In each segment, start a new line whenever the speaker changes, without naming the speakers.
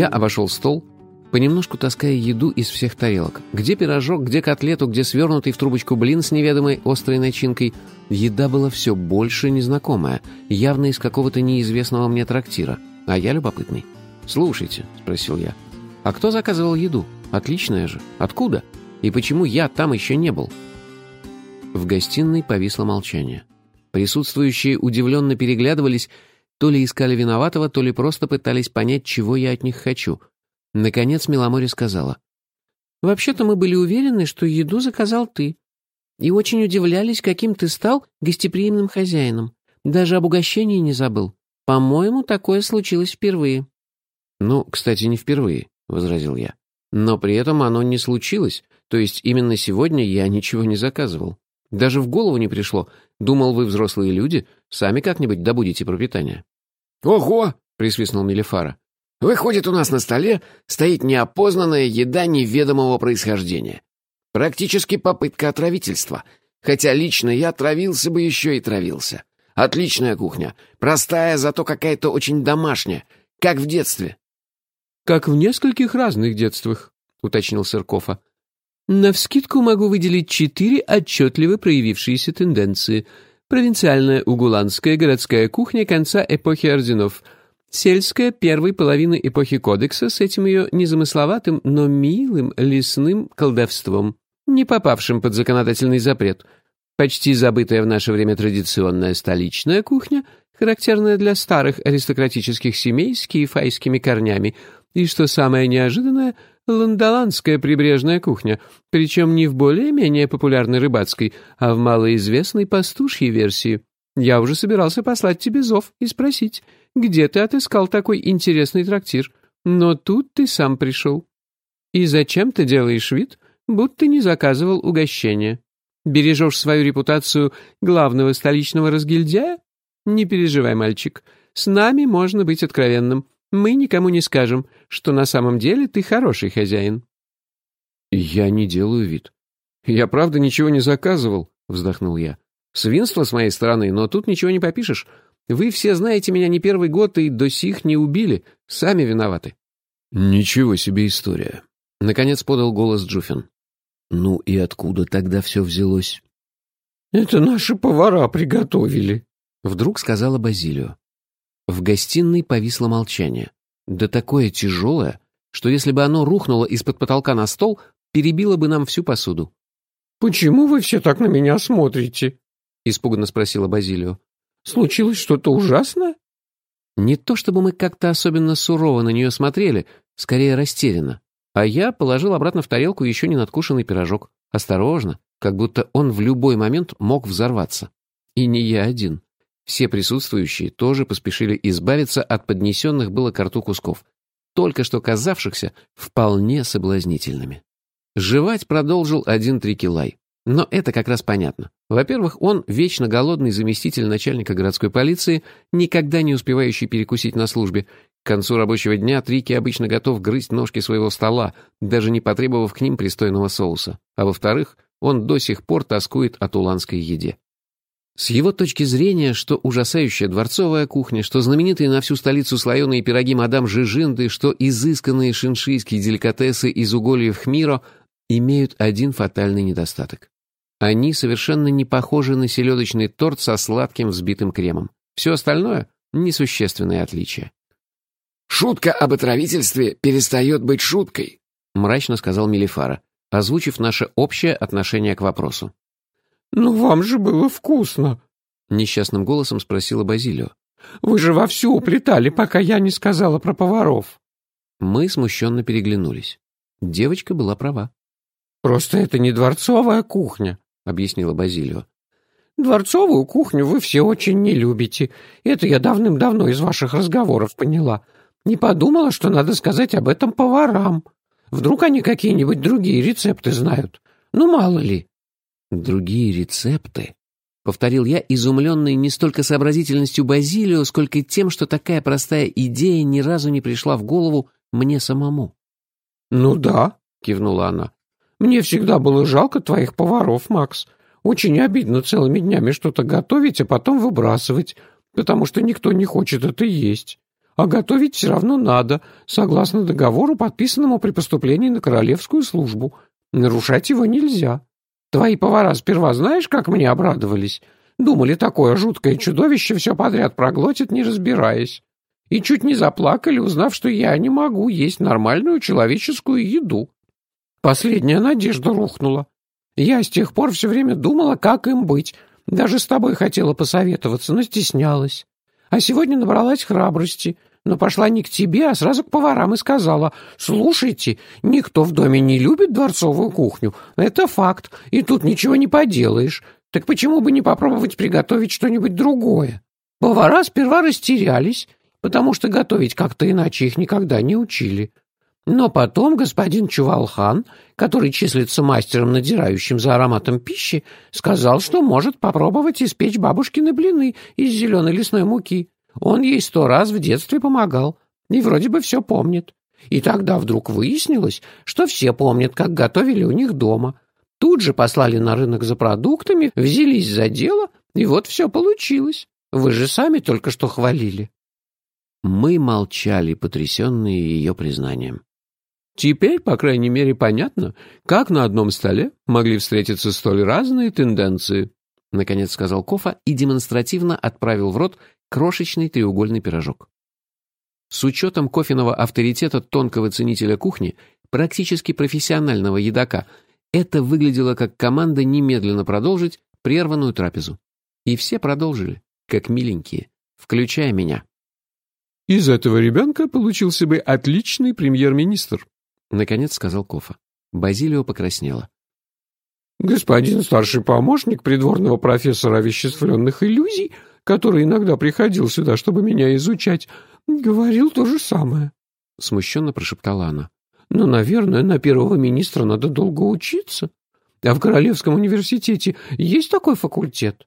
Я обошел стол, понемножку таская еду из всех тарелок. Где пирожок, где котлету, где свернутый в трубочку блин с неведомой острой начинкой. Еда была все больше незнакомая, явно из какого-то неизвестного мне трактира. А я любопытный. «Слушайте», — спросил я, — «а кто заказывал еду? Отличная же. Откуда? И почему я там еще не был?» В гостиной повисло молчание. Присутствующие удивленно переглядывались, то ли искали виноватого, то ли просто пытались понять, чего я от них хочу. Наконец Миломори сказала. «Вообще-то мы были уверены, что еду заказал ты. И очень удивлялись, каким ты стал гостеприимным хозяином. Даже об угощении не забыл. По-моему, такое случилось впервые». «Ну, кстати, не впервые», — возразил я. «Но при этом оно не случилось, то есть именно сегодня я ничего не заказывал. Даже в голову не пришло. Думал, вы взрослые люди, сами как-нибудь добудете пропитание».
«Ого!» — присвистнул Мелифара. «Выходит, у нас на столе стоит неопознанная еда неведомого происхождения. Практически попытка отравительства. Хотя лично я травился бы еще и травился. Отличная кухня. Простая, зато какая-то очень домашняя. Как в детстве».
«Как в нескольких разных детствах», — уточнил Сыркова. Навскидку могу выделить четыре отчетливо проявившиеся тенденции. Провинциальная угуланская городская кухня конца эпохи орденов. Сельская первой половины эпохи Кодекса с этим ее незамысловатым, но милым лесным колдовством, не попавшим под законодательный запрет. Почти забытая в наше время традиционная столичная кухня, характерная для старых аристократических семей с киефайскими корнями, и, что самое неожиданное, ландоландская прибрежная кухня, причем не в более-менее популярной рыбацкой, а в малоизвестной пастушьей версии. Я уже собирался послать тебе зов и спросить, где ты отыскал такой интересный трактир, но тут ты сам пришел. И зачем ты делаешь вид, будто не заказывал угощения? Бережешь свою репутацию главного столичного разгильдяя? Не переживай, мальчик, с нами можно быть откровенным. Мы никому не скажем, что на самом деле ты хороший хозяин».
«Я не делаю вид. Я правда ничего не заказывал», — вздохнул я. «Свинство с моей стороны, но тут ничего не попишешь. Вы все знаете меня не первый год и до сих не убили. Сами виноваты». «Ничего себе история», — наконец подал голос Джуфин. «Ну и откуда тогда все взялось?»
«Это наши повара приготовили», —
вдруг сказала Базилио. В гостиной повисло молчание. Да такое тяжелое, что если бы оно рухнуло из-под потолка на стол, перебило бы нам всю посуду.
«Почему вы все так на меня смотрите?» — испуганно спросила Базилио. «Случилось что-то ужасное?»
Не то чтобы мы как-то особенно сурово на нее смотрели, скорее растерянно. А я положил обратно в тарелку еще не надкушенный пирожок. Осторожно, как будто он в любой момент мог взорваться. И не я один. Все присутствующие тоже поспешили избавиться от поднесенных было к кусков, только что казавшихся вполне соблазнительными. Жевать продолжил один Трикилай. Но это как раз понятно. Во-первых, он вечно голодный заместитель начальника городской полиции, никогда не успевающий перекусить на службе. К концу рабочего дня Трики обычно готов грызть ножки своего стола, даже не потребовав к ним пристойного соуса. А во-вторых, он до сих пор тоскует о туланской еде. С его точки зрения, что ужасающая дворцовая кухня, что знаменитые на всю столицу слоеные пироги мадам Жижинды, что изысканные шиншийские деликатесы из угольев Хмиро имеют один фатальный недостаток. Они совершенно не похожи на селедочный торт со сладким взбитым кремом. Все остальное — несущественное отличие.
«Шутка об отравительстве перестает быть шуткой», —
мрачно сказал Мелифара, озвучив наше общее отношение к вопросу.
«Но вам же было вкусно!»
— несчастным голосом спросила Базилио.
«Вы же вовсю уплетали, пока я не сказала про поваров!»
Мы смущенно переглянулись. Девочка была права.
«Просто это не дворцовая кухня», — объяснила Базилио. «Дворцовую кухню вы все очень не любите. Это я давным-давно из ваших разговоров поняла. Не подумала, что надо сказать об этом поварам. Вдруг они какие-нибудь другие рецепты знают. Ну, мало ли».
«Другие рецепты?» — повторил я, изумленный не столько сообразительностью Базилио, сколько тем, что такая простая идея ни разу не пришла в голову мне самому.
«Ну да», — кивнула она. «Мне всегда было жалко твоих поваров, Макс. Очень обидно целыми днями что-то готовить, а потом выбрасывать, потому что никто не хочет это есть.
а готовить все равно надо, согласно договору, подписанному при поступлении на королевскую службу. Нарушать его нельзя. Твои повара сперва знаешь, как мне обрадовались? Думали, такое жуткое чудовище все подряд проглотит, не разбираясь. И чуть не заплакали, узнав, что я не могу есть нормальную человеческую еду. Последняя надежда рухнула. Я с тех пор все время думала, как им быть. Даже с тобой хотела посоветоваться, но стеснялась. А сегодня набралась храбрости, но пошла не к тебе, а сразу к поварам и сказала, «Слушайте, никто в доме не любит дворцовую кухню. Это факт, и тут ничего не поделаешь. Так почему бы не попробовать приготовить что-нибудь другое? Повара сперва растерялись, потому что готовить как-то иначе их никогда не учили. Но потом господин Чувалхан, который числится мастером, надирающим за ароматом пищи, сказал, что может попробовать испечь бабушкины блины из зеленой лесной муки. Он ей сто раз в детстве помогал, и вроде бы все помнит. И тогда вдруг выяснилось, что все помнят, как готовили у них дома, Тут же послали на рынок за продуктами, взялись за дело, и вот все получилось. Вы же сами только что хвалили».
Мы молчали, потрясенные ее признанием.
«Теперь, по крайней мере, понятно, как на одном столе могли встретиться столь разные тенденции», — наконец сказал Кофа и демонстративно отправил в рот крошечный треугольный пирожок. С учетом кофеного авторитета тонкого ценителя кухни, практически профессионального едока — это выглядело как команда немедленно продолжить прерванную трапезу. И все продолжили, как миленькие, включая меня.
«Из этого ребенка получился бы отличный премьер-министр», —
наконец сказал Кофа. Базилио покраснела.
«Господин старший помощник придворного профессора овеществленных иллюзий, который иногда приходил сюда, чтобы меня изучать, говорил то же самое», — смущенно прошептала она. Но, наверное, на первого министра надо долго учиться. А в Королевском университете есть такой факультет?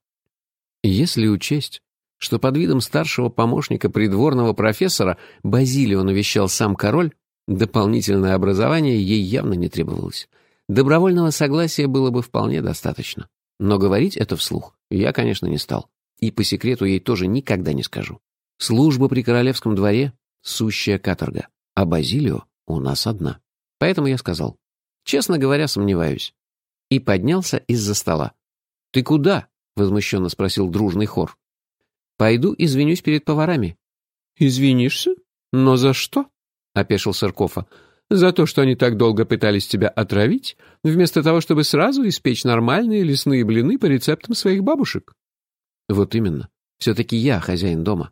Если учесть, что под видом старшего помощника придворного профессора Базилио навещал сам король, дополнительное образование ей явно не требовалось. Добровольного согласия было бы вполне достаточно. Но говорить это вслух я, конечно, не стал. И по секрету ей тоже никогда не скажу. Служба при королевском дворе — сущая каторга, а Базилио у нас одна. Поэтому я сказал, честно говоря, сомневаюсь. И поднялся из-за стола. «Ты куда?» — возмущенно спросил дружный хор. «Пойду извинюсь перед поварами».
«Извинишься? Но за что?» — опешил Сыркова. «За то, что они так долго пытались тебя отравить, вместо того, чтобы сразу испечь нормальные лесные блины по рецептам своих бабушек?»
«Вот именно. Все-таки я хозяин дома.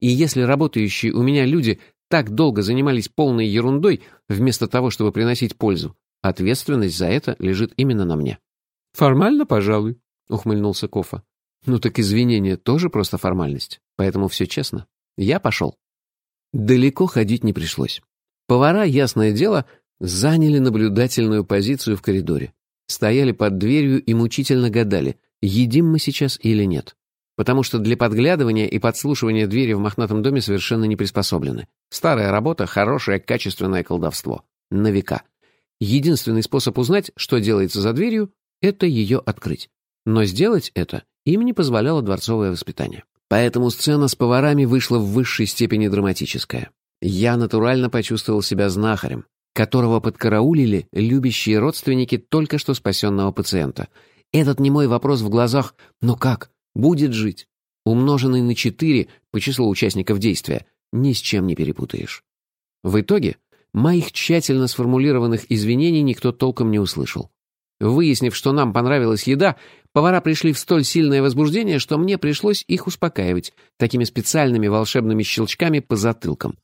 И если работающие у меня люди так долго занимались полной ерундой, вместо того, чтобы приносить пользу, ответственность за это лежит именно на мне.
«Формально, пожалуй», — ухмыльнулся Кофа.
«Ну так извинения тоже просто формальность, поэтому все честно. Я пошел». Далеко ходить не пришлось. Повара, ясное дело, заняли наблюдательную позицию в коридоре. Стояли под дверью и мучительно гадали, едим мы сейчас или нет потому что для подглядывания и подслушивания двери в мохнатом доме совершенно не приспособлены. Старая работа, хорошее, качественное колдовство. На века. Единственный способ узнать, что делается за дверью, это ее открыть. Но сделать это им не позволяло дворцовое воспитание. Поэтому сцена с поварами вышла в высшей степени драматическая. Я натурально почувствовал себя знахарем, которого подкараулили любящие родственники только что спасенного пациента. Этот немой вопрос в глазах «Ну как? Будет жить. Умноженный на 4 по числу участников действия ни с чем не перепутаешь. В итоге моих тщательно сформулированных извинений никто толком не услышал. Выяснив, что нам понравилась еда, повара пришли в столь сильное возбуждение, что мне пришлось их успокаивать такими специальными волшебными щелчками по затылкам.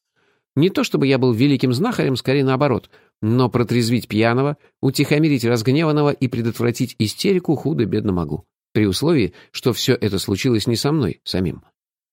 Не то чтобы я был великим знахарем, скорее наоборот, но протрезвить пьяного, утихомирить разгневанного и предотвратить истерику худо-бедно могу при условии, что все это случилось не со мной самим.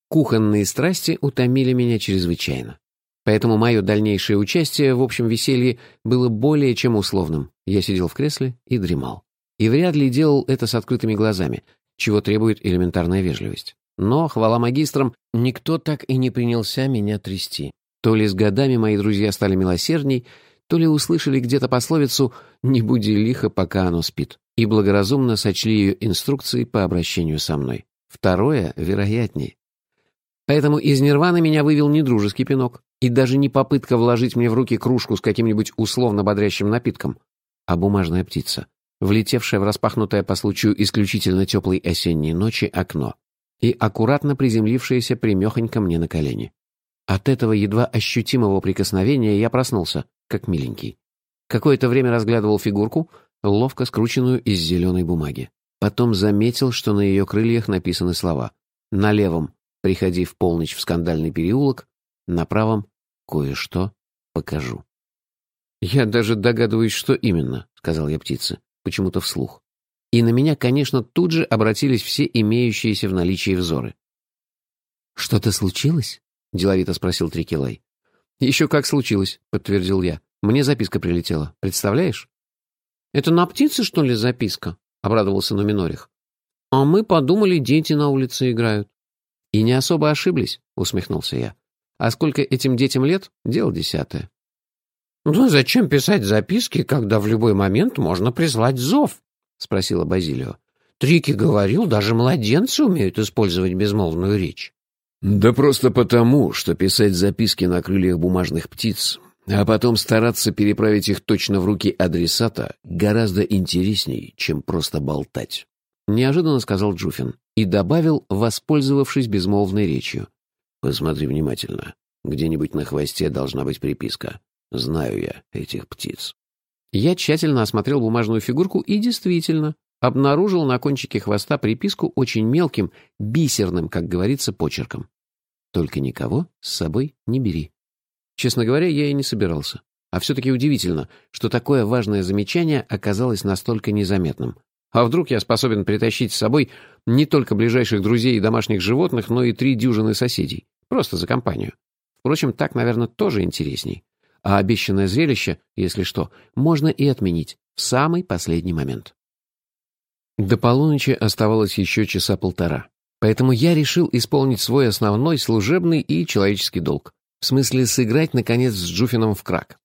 Кухонные страсти утомили меня чрезвычайно. Поэтому мое дальнейшее участие в общем веселье было более чем условным. Я сидел в кресле и дремал. И вряд ли делал это с открытыми глазами, чего требует элементарная вежливость. Но, хвала магистрам, никто так и не принялся меня трясти. То ли с годами мои друзья стали милосердней, то ли услышали где-то пословицу «не буди лихо, пока оно спит» и благоразумно сочли ее инструкции по обращению со мной. Второе, вероятней. Поэтому из нирваны меня вывел не дружеский пинок и даже не попытка вложить мне в руки кружку с каким-нибудь условно бодрящим напитком, а бумажная птица, влетевшая в распахнутое по случаю исключительно теплой осенней ночи окно и аккуратно приземлившаяся примехонько мне на колени. От этого едва ощутимого прикосновения я проснулся, как миленький. Какое-то время разглядывал фигурку, ловко скрученную из зеленой бумаги. Потом заметил, что на ее крыльях написаны слова. На левом «Приходи в полночь в скандальный переулок», на правом «Кое-что покажу». «Я даже догадываюсь, что именно», — сказал я птице, почему-то вслух. И на меня, конечно, тут же обратились все имеющиеся в наличии взоры. «Что-то случилось?» — деловито спросил Трикелай. «Еще как случилось», — подтвердил я. «Мне записка прилетела. Представляешь?» «Это на птице, что ли, записка?» — обрадовался Нуминорих. «А мы подумали, дети на улице играют». «И не особо ошиблись», — усмехнулся я. «А сколько этим детям лет? Дело десятое».
«Ну зачем писать записки, когда в любой момент можно прислать зов?» — спросила Базилио. «Трики говорил, даже младенцы умеют использовать безмолвную речь».
Да просто потому, что писать записки на крыльях бумажных птиц, а потом стараться переправить их точно в руки адресата, гораздо интересней, чем просто болтать. Неожиданно сказал Джуфин и добавил, воспользовавшись безмолвной речью. «Посмотри внимательно. Где-нибудь на хвосте должна быть приписка. Знаю я этих птиц».
Я тщательно осмотрел бумажную фигурку и действительно обнаружил на кончике хвоста приписку очень мелким, бисерным, как говорится, почерком. Только никого с собой не бери. Честно говоря, я и не собирался. А все-таки удивительно, что такое важное замечание оказалось настолько незаметным. А вдруг я способен притащить с собой не только ближайших друзей и домашних животных, но и три дюжины соседей. Просто за компанию. Впрочем, так, наверное, тоже интересней. А обещанное зрелище, если что, можно и отменить в самый последний момент. До полуночи оставалось еще часа полтора. Поэтому я решил исполнить свой основной служебный и человеческий долг. В смысле, сыграть, наконец, с Джуфином в крак.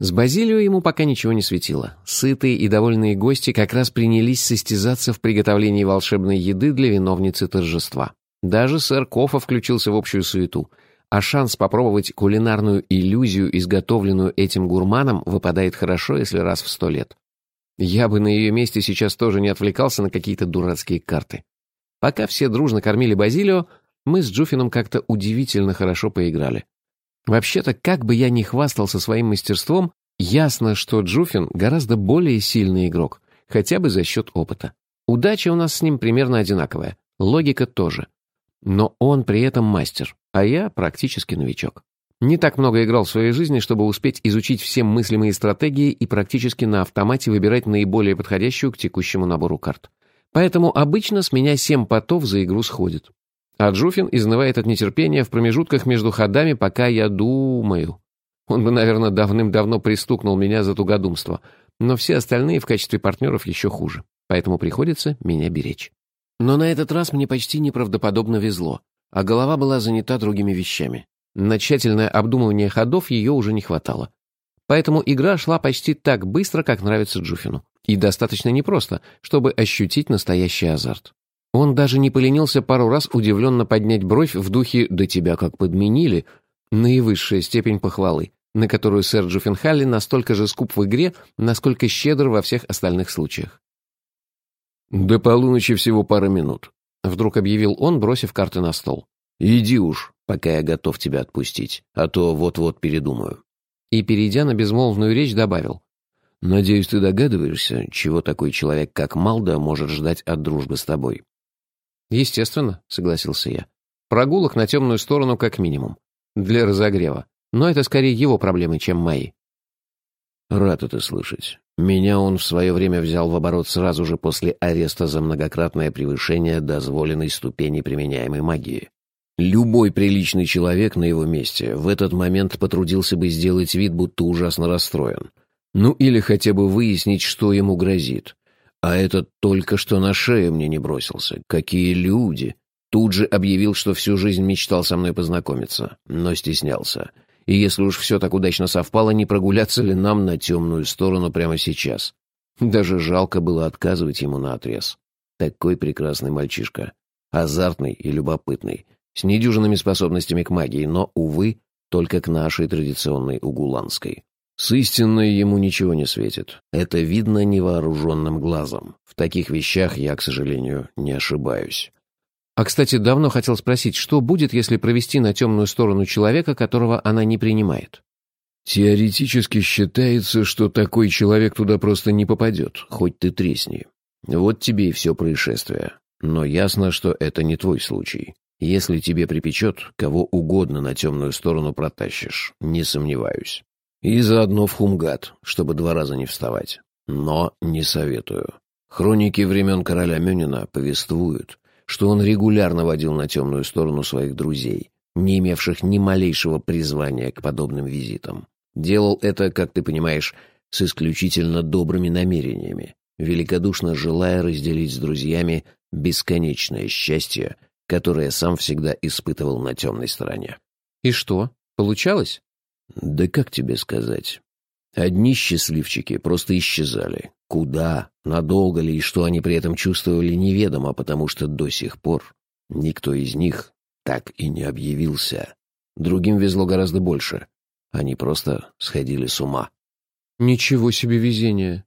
С Базилио ему пока ничего не светило. Сытые и довольные гости как раз принялись состязаться в приготовлении волшебной еды для виновницы торжества. Даже сэр Кофа включился в общую суету, а шанс попробовать кулинарную иллюзию, изготовленную этим гурманом, выпадает хорошо, если раз в сто лет. Я бы на ее месте сейчас тоже не отвлекался на какие-то дурацкие карты. Пока все дружно кормили Базилио, мы с Джуфином как-то удивительно хорошо поиграли. Вообще-то, как бы я ни хвастался своим мастерством, ясно, что Джуфин гораздо более сильный игрок, хотя бы за счет опыта. Удача у нас с ним примерно одинаковая, логика тоже. Но он при этом мастер, а я практически новичок. Не так много играл в своей жизни, чтобы успеть изучить все мыслимые стратегии и практически на автомате выбирать наиболее подходящую к текущему набору карт. Поэтому обычно с меня семь потов за игру сходит. А Джуфин изнывает от нетерпения в промежутках между ходами, пока я думаю. Он бы, наверное, давным-давно пристукнул меня за тугодумство, но все остальные в качестве партнеров еще хуже, поэтому приходится меня беречь. Но на этот раз мне почти неправдоподобно везло, а голова была занята другими вещами. На тщательное обдумывание ходов ее уже не хватало. Поэтому игра шла почти так быстро, как нравится Джуфину. И достаточно непросто, чтобы ощутить настоящий азарт. Он даже не поленился пару раз удивленно поднять бровь в духе «да тебя как подменили», наивысшая степень похвалы, на которую сэр Джуффенхалли настолько же скуп в игре, насколько щедр во всех остальных случаях.
«До полуночи всего пара минут», — вдруг объявил он, бросив карты на стол. «Иди уж, пока я готов тебя отпустить, а то вот-вот передумаю».
И, перейдя на безмолвную речь, добавил.
Надеюсь, ты догадываешься, чего такой человек, как Малда, может ждать от дружбы с тобой?»
«Естественно», — согласился я. «Прогулок на темную сторону как минимум. Для разогрева. Но это скорее его проблемы, чем мои».
«Рад это слышать. Меня он в свое время взял в оборот сразу же после ареста за многократное превышение дозволенной ступени применяемой магии. Любой приличный человек на его месте в этот момент потрудился бы сделать вид, будто ужасно расстроен». Ну или хотя бы выяснить, что ему грозит. А этот только что на шею мне не бросился. Какие люди! Тут же объявил, что всю жизнь мечтал со мной познакомиться, но стеснялся. И если уж все так удачно совпало, не прогуляться ли нам на темную сторону прямо сейчас? Даже жалко было отказывать ему на отрез. Такой прекрасный мальчишка. Азартный и любопытный. с недюжинными способностями к магии, но, увы, только к нашей традиционной угуланской. С истинной ему ничего не светит. Это видно невооруженным глазом. В таких вещах я, к сожалению, не ошибаюсь.
А, кстати, давно хотел спросить, что будет, если провести на темную сторону человека, которого она не принимает?
Теоретически считается, что такой человек туда просто не попадет, хоть ты тресни. Вот тебе и все происшествие. Но ясно, что это не твой случай. Если тебе припечет, кого угодно на темную сторону протащишь, не сомневаюсь. И заодно в Хумгат, чтобы два раза не вставать. Но не советую. Хроники времен короля Мюнина повествуют, что он регулярно водил на темную сторону своих друзей, не имевших ни малейшего призвания к подобным визитам. Делал это, как ты понимаешь, с исключительно добрыми намерениями, великодушно желая разделить с друзьями бесконечное счастье, которое сам всегда испытывал на темной стороне.
И что, получалось?
Да как тебе сказать? Одни счастливчики просто исчезали. Куда, надолго ли и что они при этом чувствовали неведомо, потому что до сих пор никто из них так и не объявился. Другим везло гораздо больше. Они просто сходили с ума.
Ничего себе везение.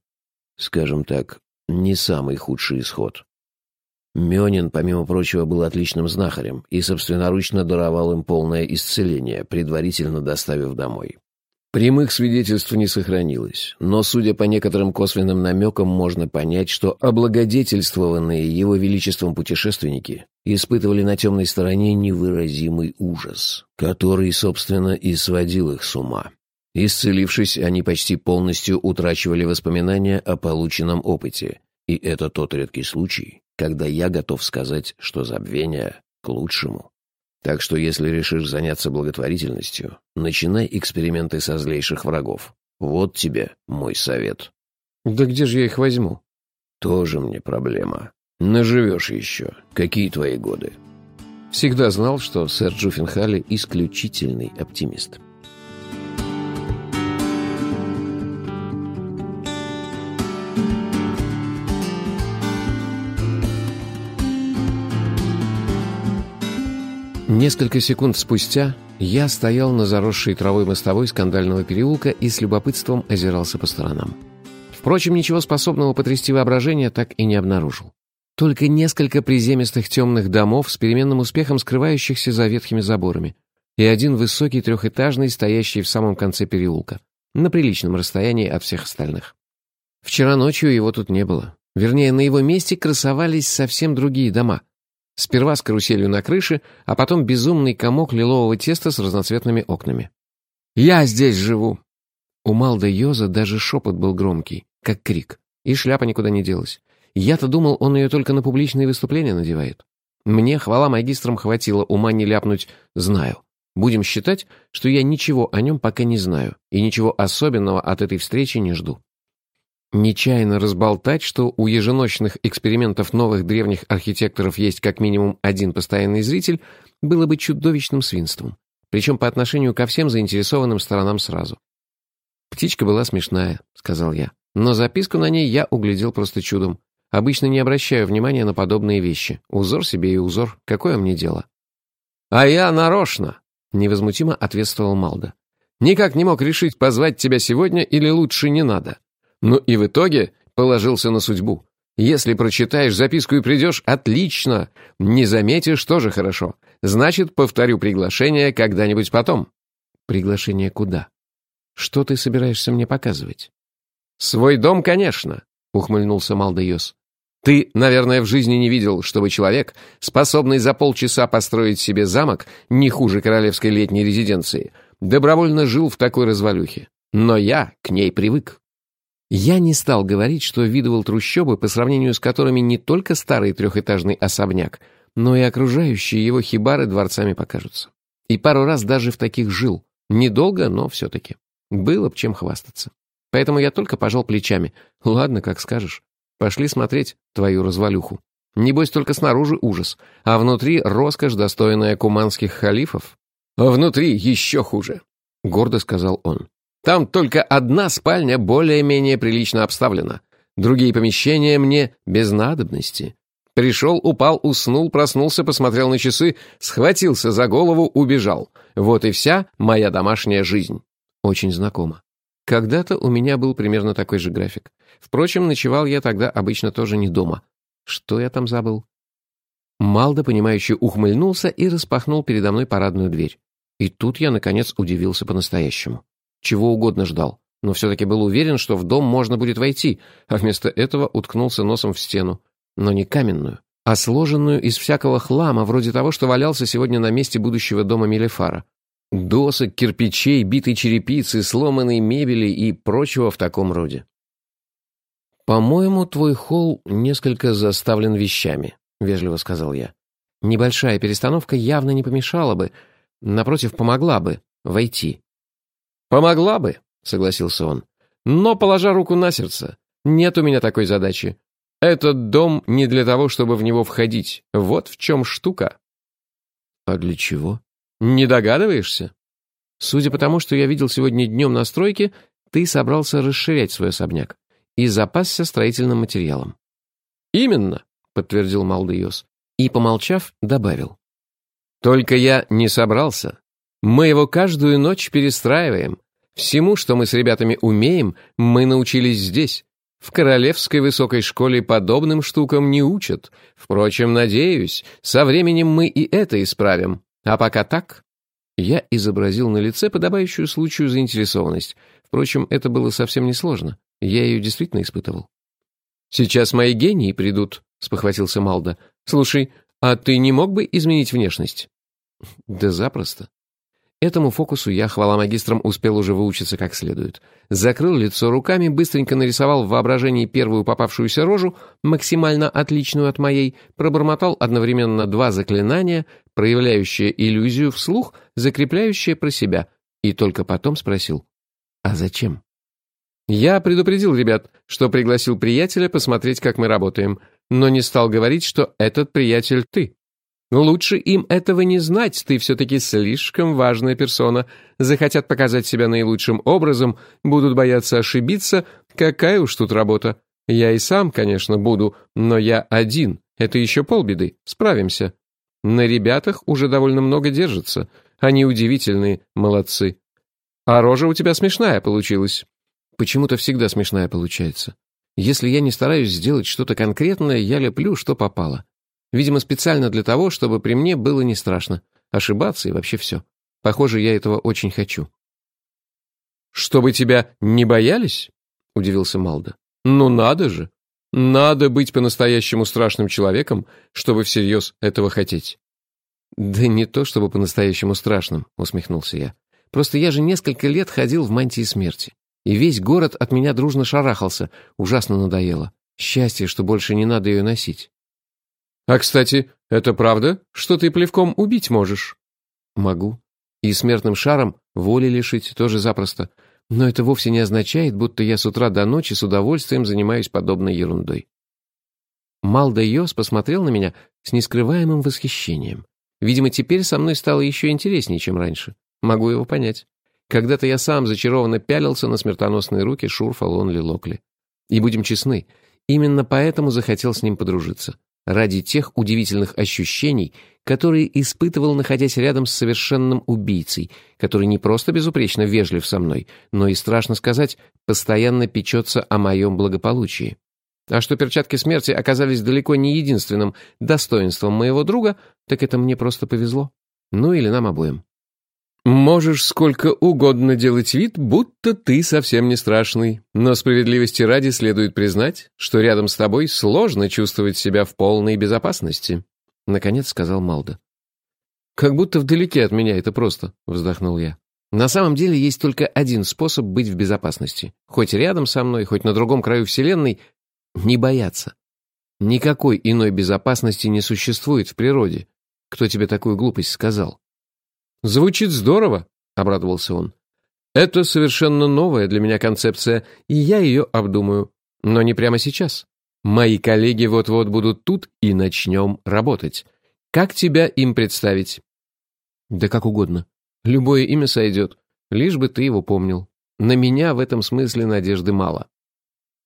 Скажем так, не самый худший исход. Мёнин, помимо прочего, был отличным знахарем и собственноручно даровал им полное исцеление, предварительно доставив домой. Прямых свидетельств не сохранилось, но, судя по некоторым косвенным намекам, можно понять, что облагодетельствованные его величеством путешественники испытывали на темной стороне невыразимый ужас, который, собственно, и сводил их с ума. Исцелившись, они почти полностью утрачивали воспоминания о полученном опыте, и это тот редкий случай, когда я готов сказать, что забвение к лучшему. Так что если решишь заняться благотворительностью, начинай эксперименты со злейших врагов. Вот тебе мой совет.
Да где же я их возьму?
Тоже мне проблема. Наживешь еще. Какие твои годы?
Всегда знал, что сэр Джуффенхалли исключительный оптимист. Несколько секунд спустя я стоял на заросшей травой мостовой скандального переулка и с любопытством озирался по сторонам. Впрочем, ничего способного потрясти воображение так и не обнаружил. Только несколько приземистых темных домов с переменным успехом скрывающихся за ветхими заборами, и один высокий трехэтажный, стоящий в самом конце переулка, на приличном расстоянии от всех остальных. Вчера ночью его тут не было. Вернее, на его месте красовались совсем другие дома, Сперва с каруселью на крыше, а потом безумный комок лилового теста с разноцветными окнами. «Я здесь живу!» У Малда Йоза даже шепот был громкий, как крик, и шляпа никуда не делась. Я-то думал, он ее только на публичные выступления надевает. Мне, хвала магистрам, хватило ума не ляпнуть «знаю». Будем считать, что я ничего о нем пока не знаю и ничего особенного от этой встречи не жду. Нечаянно разболтать, что у еженочных экспериментов новых древних архитекторов есть как минимум один постоянный зритель, было бы чудовищным свинством. Причем по отношению ко всем заинтересованным сторонам сразу. «Птичка была смешная», — сказал я. Но записку на ней я углядел просто чудом. Обычно не обращаю внимания на подобные вещи. Узор себе и узор. Какое мне дело? «А я нарочно», — невозмутимо ответствовал Малда. «Никак не мог решить, позвать тебя сегодня или лучше не надо. Ну и в итоге положился на судьбу. Если прочитаешь записку и придешь, отлично. Не заметишь, тоже хорошо. Значит, повторю приглашение когда-нибудь потом. Приглашение куда? Что ты собираешься мне показывать? Свой дом, конечно, ухмыльнулся Малдеос. Ты, наверное, в жизни не видел, чтобы человек, способный за полчаса построить себе замок, не хуже королевской летней резиденции, добровольно жил в такой развалюхе. Но я к ней привык. Я не стал говорить, что видывал трущобы, по сравнению с которыми не только старый трехэтажный особняк, но и окружающие его хибары дворцами покажутся. И пару раз даже в таких жил. Недолго, но все-таки. Было б чем хвастаться. Поэтому я только пожал плечами. Ладно, как скажешь. Пошли смотреть твою развалюху. Небось, только снаружи ужас, а внутри роскошь, достойная куманских халифов. А внутри еще хуже, — гордо сказал он. Там только одна спальня более-менее прилично обставлена. Другие помещения мне без надобности.
Пришел, упал, уснул, проснулся, посмотрел на часы, схватился за голову, убежал. Вот и вся моя домашняя жизнь.
Очень знакомо. Когда-то у меня был примерно такой же график. Впрочем, ночевал я тогда обычно тоже не дома. Что я там забыл? Малда, понимающе ухмыльнулся и распахнул передо мной парадную дверь. И тут я, наконец, удивился по-настоящему. Чего угодно ждал, но все-таки был уверен, что в дом можно будет войти, а вместо этого уткнулся носом в стену. Но не каменную, а сложенную из всякого хлама, вроде того, что валялся сегодня на месте будущего дома Мелефара. Досок, кирпичей, битой черепицы, сломанной мебели и прочего в таком роде. «По-моему, твой холл несколько заставлен вещами», — вежливо сказал я. «Небольшая перестановка явно не помешала бы, напротив, помогла бы войти».
«Помогла бы», — согласился он. «Но, положа руку на сердце, нет у меня такой задачи. Этот дом не для того, чтобы в него входить. Вот в чем штука».
«А для чего?»
«Не догадываешься?»
«Судя по тому, что я видел сегодня днем на стройке, ты собрался расширять свой особняк и запасся строительным материалом».
«Именно», — подтвердил Малдыос,
и, помолчав, добавил.
«Только я не собрался. Мы его каждую ночь перестраиваем. Всему, что мы с ребятами умеем, мы научились здесь. В Королевской высокой школе подобным штукам не учат. Впрочем, надеюсь, со временем мы и это исправим. А пока так...»
Я изобразил на лице подобающую случаю заинтересованность. Впрочем, это было совсем несложно. Я ее действительно испытывал.
«Сейчас мои гении придут», — спохватился Малда. «Слушай, а ты не мог бы изменить внешность?»
«Да запросто. Этому фокусу я, хвала магистрам, успел уже выучиться как следует. Закрыл лицо руками, быстренько нарисовал в воображении первую попавшуюся рожу, максимально отличную от моей, пробормотал одновременно два заклинания, проявляющие иллюзию вслух, закрепляющие про себя, и только потом спросил «А зачем?»
Я предупредил ребят, что пригласил приятеля посмотреть, как мы работаем, но не стал говорить, что этот приятель ты. Лучше им этого не знать, ты все-таки слишком важная персона. Захотят показать себя наилучшим образом, будут бояться ошибиться. Какая уж тут работа. Я и сам, конечно, буду, но я один. Это еще полбеды, справимся. На ребятах уже довольно много держится. Они удивительные, молодцы. А рожа у тебя смешная получилась.
Почему-то всегда смешная получается. Если я не стараюсь сделать что-то конкретное, я леплю, что попало. Видимо, специально для того, чтобы при мне было не страшно. Ошибаться и вообще все. Похоже, я этого очень хочу.
«Чтобы тебя не боялись?» — удивился Малда. «Ну надо же! Надо быть по-настоящему страшным человеком, чтобы всерьез этого хотеть».
«Да не то чтобы по-настоящему страшным», — усмехнулся я. «Просто я же несколько лет ходил в мантии смерти. И весь город от меня дружно шарахался. Ужасно надоело. Счастье, что больше не надо ее носить».
А, кстати, это правда, что ты плевком убить можешь?
Могу. И смертным шаром воли лишить тоже запросто. Но это вовсе не означает, будто я с утра до ночи с удовольствием занимаюсь подобной ерундой. Малда Йос посмотрел на меня с нескрываемым восхищением. Видимо, теперь со мной стало еще интереснее, чем раньше. Могу его понять. Когда-то я сам зачарованно пялился на смертоносные руки Шурфа Лонли Локли. И будем честны, именно поэтому захотел с ним подружиться ради тех удивительных ощущений, которые испытывал, находясь рядом с совершенным убийцей, который не просто безупречно вежлив со мной, но и, страшно сказать, постоянно печется о моем благополучии. А что перчатки смерти оказались далеко не единственным достоинством моего друга, так это мне просто повезло. Ну или нам обоим.
Можешь сколько угодно делать вид, будто ты совсем не страшный, но справедливости ради следует признать, что рядом с тобой сложно чувствовать себя в полной безопасности», — наконец сказал Малда.
«Как будто вдалеке от меня это просто», — вздохнул я. «На самом деле есть только один способ быть в безопасности. Хоть рядом со мной, хоть на другом краю Вселенной — не бояться. Никакой иной безопасности не существует в природе. Кто тебе такую глупость сказал?»
«Звучит здорово», — обрадовался он. «Это совершенно новая для меня концепция, и я ее обдумаю. Но не прямо сейчас. Мои коллеги вот-вот будут тут, и начнем работать. Как тебя им представить?»
«Да как угодно. Любое имя сойдет, лишь бы ты его помнил. На меня в этом смысле надежды мало».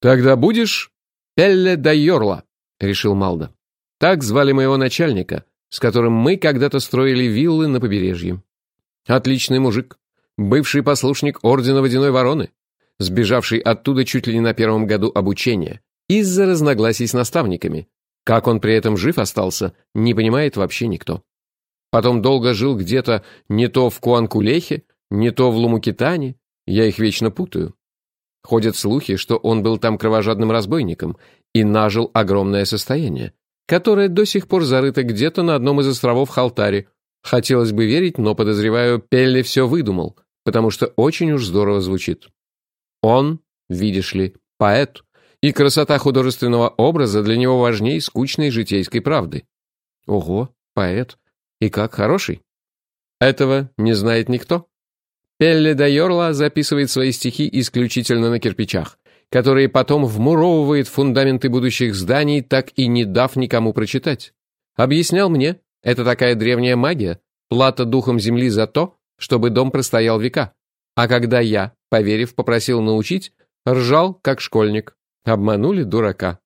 «Тогда будешь Пелле да Йорла», — решил Малда.
Так звали моего начальника, с которым мы когда-то строили виллы на побережье. Отличный мужик, бывший послушник Ордена Водяной Вороны, сбежавший оттуда чуть ли не на первом году обучения, из-за разногласий с наставниками. Как он при этом жив остался, не понимает вообще никто. Потом долго жил где-то не то в Куанкулехе, не то в Лумукитане, я их вечно путаю. Ходят слухи, что он был там кровожадным разбойником и нажил огромное состояние, которое до сих пор зарыто где-то на одном из островов Халтари. Хотелось бы верить, но, подозреваю, Пелли все выдумал, потому что очень уж здорово звучит. Он, видишь ли, поэт, и красота художественного образа для него важнее скучной житейской правды. Ого, поэт. И как хороший. Этого не знает никто. Пелле да Йорла записывает свои стихи исключительно на кирпичах, которые потом вмуровывает фундаменты будущих зданий, так и не дав никому прочитать. Объяснял мне, это такая древняя магия, плата духом земли за то, чтобы дом простоял века. А когда я, поверив, попросил научить, ржал, как школьник. Обманули дурака.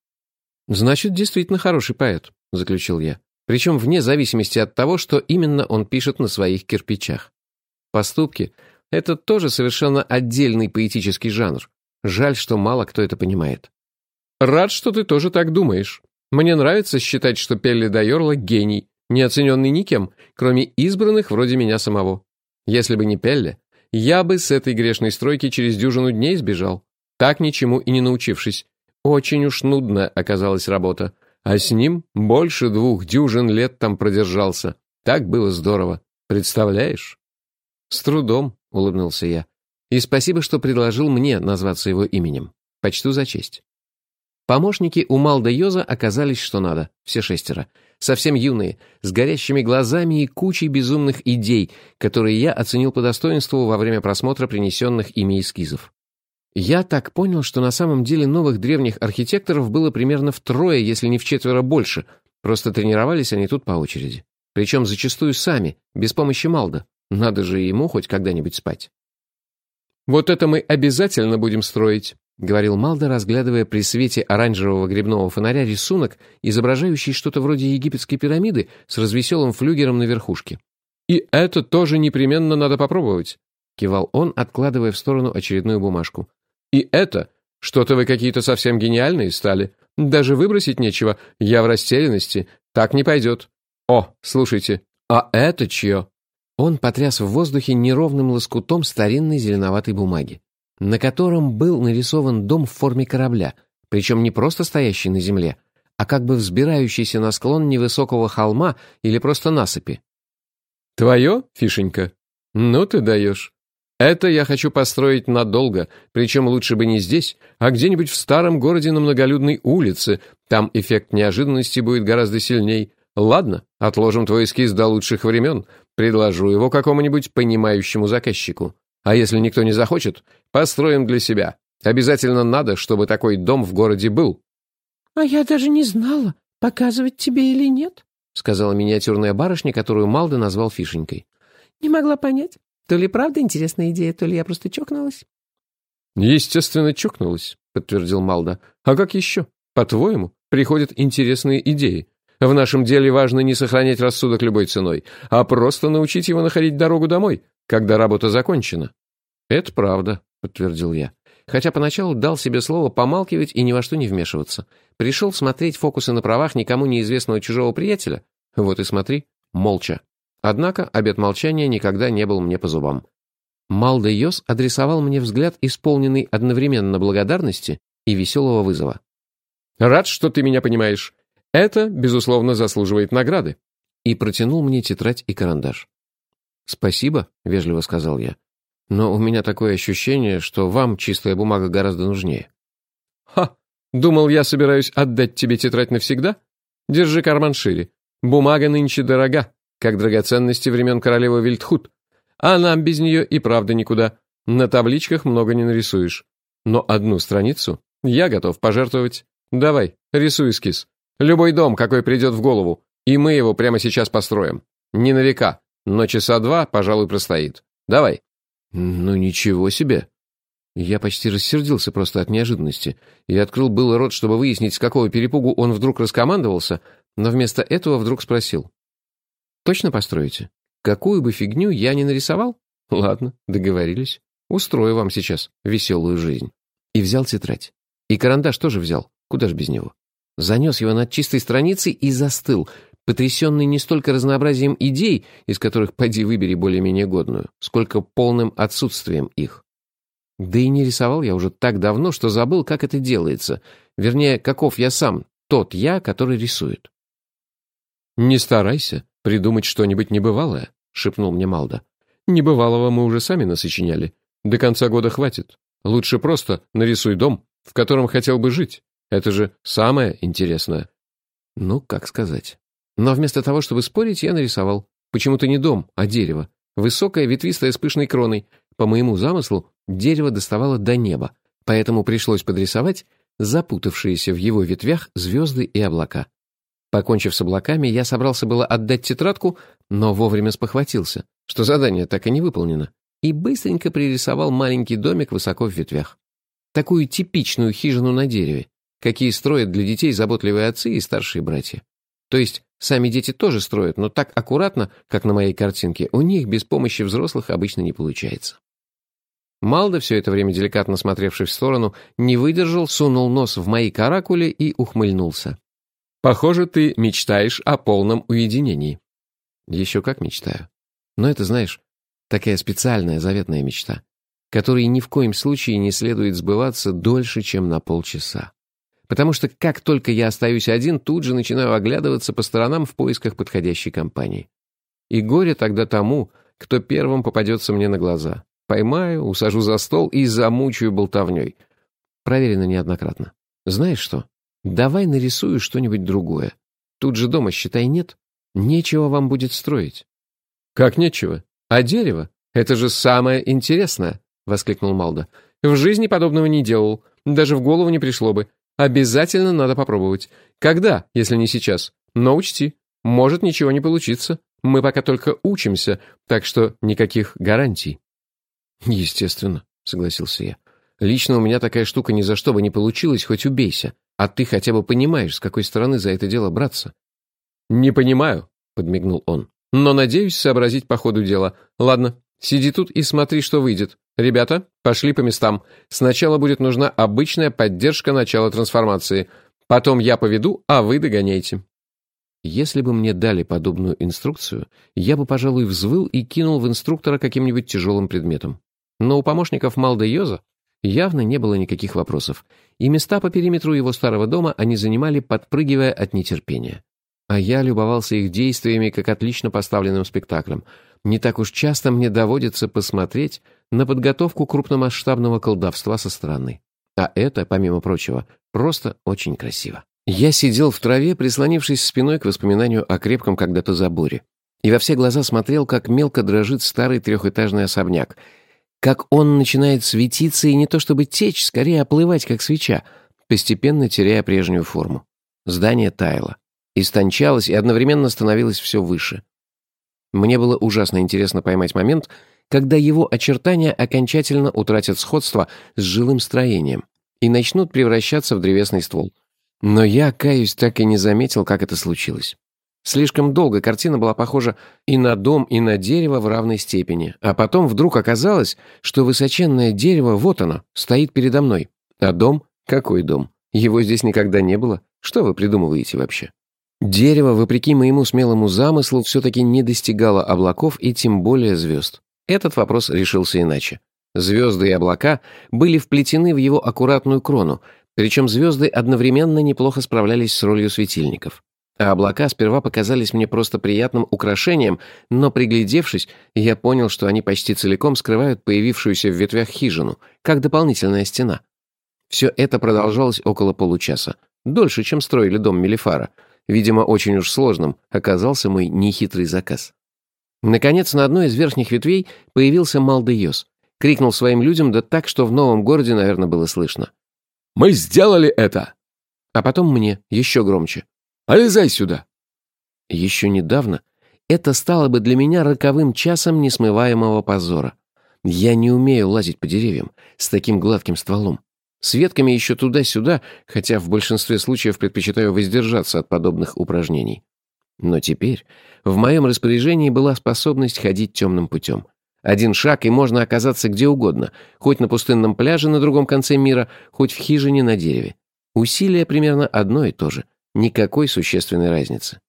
«Значит, действительно хороший поэт», — заключил я. Причем вне зависимости от того, что именно он пишет на своих кирпичах. Поступки это тоже совершенно отдельный поэтический жанр. Жаль, что мало кто это понимает. Рад, что ты тоже так думаешь. Мне нравится считать, что Пелли Дайорла гений, не оцененный никем, кроме избранных вроде меня самого. Если бы не Пелли, я бы с этой грешной стройки через дюжину дней сбежал, так ничему и не научившись. Очень уж нудная оказалась работа. А с ним больше двух дюжин лет там продержался. Так было здорово. Представляешь? С трудом, — улыбнулся я. «И спасибо, что предложил мне назваться его именем. Почту за честь». Помощники у Малда Йоза оказались что надо, все шестеро. Совсем юные, с горящими глазами и кучей безумных идей, которые я оценил по достоинству во время просмотра принесенных ими эскизов. Я так понял, что на самом деле новых древних архитекторов было примерно втрое, если не в четверо больше, просто тренировались они тут по очереди. Причем зачастую сами, без помощи Малда. Надо же ему хоть когда-нибудь спать. «Вот это мы обязательно будем строить», — говорил Малда, разглядывая при свете оранжевого грибного фонаря рисунок, изображающий что-то вроде египетской пирамиды с развеселым флюгером на верхушке. «И это тоже непременно надо попробовать», — кивал он, откладывая в сторону очередную бумажку. «И это? Что-то вы какие-то совсем гениальные стали. Даже выбросить нечего. Я в растерянности. Так не пойдет. О, слушайте, а это чье?» Он потряс в воздухе неровным лоскутом старинной зеленоватой бумаги, на котором был нарисован дом в форме корабля, причем не просто стоящий на земле, а как бы взбирающийся на склон невысокого холма или просто насыпи. «Твое, Фишенька? Ну ты даешь. Это я хочу построить надолго, причем лучше бы не здесь, а где-нибудь в старом городе на многолюдной улице. Там эффект неожиданности будет гораздо сильней. Ладно, отложим твой эскиз до лучших времен. Предложу его какому-нибудь понимающему заказчику. А если никто не захочет, построим для себя. Обязательно надо, чтобы такой дом в городе был».
«А я даже не знала, показывать тебе или нет», сказала миниатюрная барышня, которую Малда назвал Фишенькой. «Не могла понять, то ли правда интересная идея, то ли я просто чокнулась».
«Естественно, чокнулась», — подтвердил Малда. «А как еще? По-твоему, приходят интересные идеи. В нашем деле важно не сохранять рассудок любой ценой, а просто научить его находить дорогу домой, когда работа закончена». «Это правда», — подтвердил я. Хотя поначалу дал себе слово помалкивать и ни во что не вмешиваться. Пришел смотреть фокусы на правах никому неизвестного чужого приятеля. Вот и смотри, молча. Однако обет молчания никогда не был мне по зубам. Малда Йос адресовал мне взгляд, исполненный одновременно благодарности и веселого вызова. «Рад, что ты меня понимаешь. Это, безусловно, заслуживает награды. И протянул мне тетрадь и карандаш. «Спасибо», — вежливо сказал я. «Но у меня такое ощущение, что вам чистая бумага гораздо нужнее». «Ха! Думал, я собираюсь отдать тебе тетрадь навсегда? Держи карман шире. Бумага нынче дорога, как драгоценности времен королевы Вильдхут. А нам без нее и правда никуда. На табличках много не нарисуешь. Но одну страницу я готов пожертвовать. Давай, рисуй эскиз. Любой дом, какой придет в голову, и мы его прямо сейчас построим. Не на века, но часа два, пожалуй, простоит. Давай». «Ну ничего себе». Я почти рассердился просто от неожиданности и открыл был рот, чтобы выяснить, с какого перепугу он вдруг раскомандовался, но вместо этого вдруг спросил. «Точно построите? Какую бы фигню я ни нарисовал? Ладно, договорились. Устрою вам сейчас веселую жизнь». И взял тетрадь. И карандаш тоже взял. Куда ж без него? Занес его над чистой страницей и застыл, потрясенный не столько разнообразием идей, из которых поди выбери более-менее годную, сколько полным отсутствием их. Да и не рисовал я уже так давно, что забыл, как это делается. Вернее, каков я сам, тот я, который рисует. «Не старайся придумать что-нибудь небывалое», — шепнул мне Малда. «Небывалого мы уже сами насочиняли. До конца года хватит. Лучше просто нарисуй дом, в котором хотел бы жить. Это же самое интересное». Ну, как сказать. Но вместо того, чтобы спорить, я нарисовал. Почему-то не дом, а дерево. Высокое, ветвистое, с пышной кроной. По моему замыслу, дерево доставало до неба, поэтому пришлось подрисовать запутавшиеся в его ветвях звезды и облака. Покончив с облаками, я собрался было отдать тетрадку, но вовремя спохватился, что задание так и не выполнено, и быстренько пририсовал маленький домик высоко в ветвях. Такую типичную хижину на дереве, какие строят для детей заботливые отцы и старшие братья. То есть сами дети тоже строят, но так аккуратно, как на моей картинке, у них без помощи взрослых обычно не получается. Малда, все это время деликатно смотревший в сторону, не выдержал, сунул нос в мои каракули и ухмыльнулся. «Похоже, ты мечтаешь о полном уединении». «Еще как мечтаю. Но это, знаешь, такая специальная заветная мечта, которой ни в коем случае не следует сбываться дольше, чем на полчаса. Потому что как только я остаюсь один, тут же начинаю оглядываться по сторонам в поисках подходящей компании. И горе тогда тому, кто первым попадется мне на глаза. Поймаю, усажу за стол и замучаю болтовней. Проверено неоднократно. Знаешь что? Давай нарисую что-нибудь другое. Тут же дома, считай, нет. Нечего вам будет строить. Как нечего? А дерево? Это же самое интересное, воскликнул Малда. В жизни подобного не делал. Даже в голову не пришло бы. Обязательно надо попробовать. Когда, если не сейчас? Но учти, может ничего не получиться. Мы пока только учимся, так что никаких гарантий. «Естественно», — согласился я. «Лично у меня такая штука ни за что бы не получилась, хоть убейся. А ты хотя бы понимаешь, с какой стороны за это дело браться?» «Не понимаю», — подмигнул он. «Но надеюсь сообразить по ходу дела. Ладно, сиди тут и смотри, что выйдет. Ребята, пошли по местам. Сначала будет нужна обычная поддержка начала трансформации. Потом я поведу, а вы догоняйте». Если бы мне дали подобную инструкцию, я бы, пожалуй, взвыл и кинул в инструктора каким-нибудь тяжелым предметом. Но у помощников Малда Йоза явно не было никаких вопросов, и места по периметру его старого дома они занимали, подпрыгивая от нетерпения. А я любовался их действиями как отлично поставленным спектаклем. Не так уж часто мне доводится посмотреть на подготовку крупномасштабного колдовства со стороны. А это, помимо прочего, просто очень красиво. Я сидел в траве, прислонившись спиной к воспоминанию о крепком когда-то заборе, и во все глаза смотрел, как мелко дрожит старый трехэтажный особняк — как он начинает светиться и не то чтобы течь, скорее оплывать, как свеча, постепенно теряя прежнюю форму. Здание таяло, истончалось и одновременно становилось все выше. Мне было ужасно интересно поймать момент, когда его очертания окончательно утратят сходство с жилым строением и начнут превращаться в древесный ствол. Но я, каюсь, так и не заметил, как это случилось. Слишком долго картина была похожа и на дом, и на дерево в равной степени. А потом вдруг оказалось, что высоченное дерево, вот оно, стоит передо мной. А дом? Какой дом? Его здесь никогда не было. Что вы придумываете вообще? Дерево, вопреки моему смелому замыслу, все-таки не достигало облаков и тем более звезд. Этот вопрос решился иначе. Звезды и облака были вплетены в его аккуратную крону, причем звезды одновременно неплохо справлялись с ролью светильников. А облака сперва показались мне просто приятным украшением, но приглядевшись, я понял, что они почти целиком скрывают появившуюся в ветвях хижину, как дополнительная стена. Все это продолжалось около получаса, дольше, чем строили дом Мелифара. Видимо, очень уж сложным оказался мой нехитрый заказ. Наконец, на одной из верхних ветвей появился Малдеёс. Крикнул своим людям, да так, что в новом городе, наверное, было слышно.
«Мы сделали это!»
А потом мне, еще громче.
Полезай сюда!»
Еще недавно это стало бы для меня роковым часом несмываемого позора.
Я не умею лазить по деревьям с таким гладким стволом. С ветками еще туда-сюда, хотя в большинстве случаев предпочитаю воздержаться от подобных упражнений. Но теперь в моем распоряжении была способность ходить темным путем. Один шаг, и можно оказаться где угодно, хоть на пустынном пляже на другом конце мира, хоть в хижине на дереве. Усилие примерно одно и то же. Никакой существенной разницы.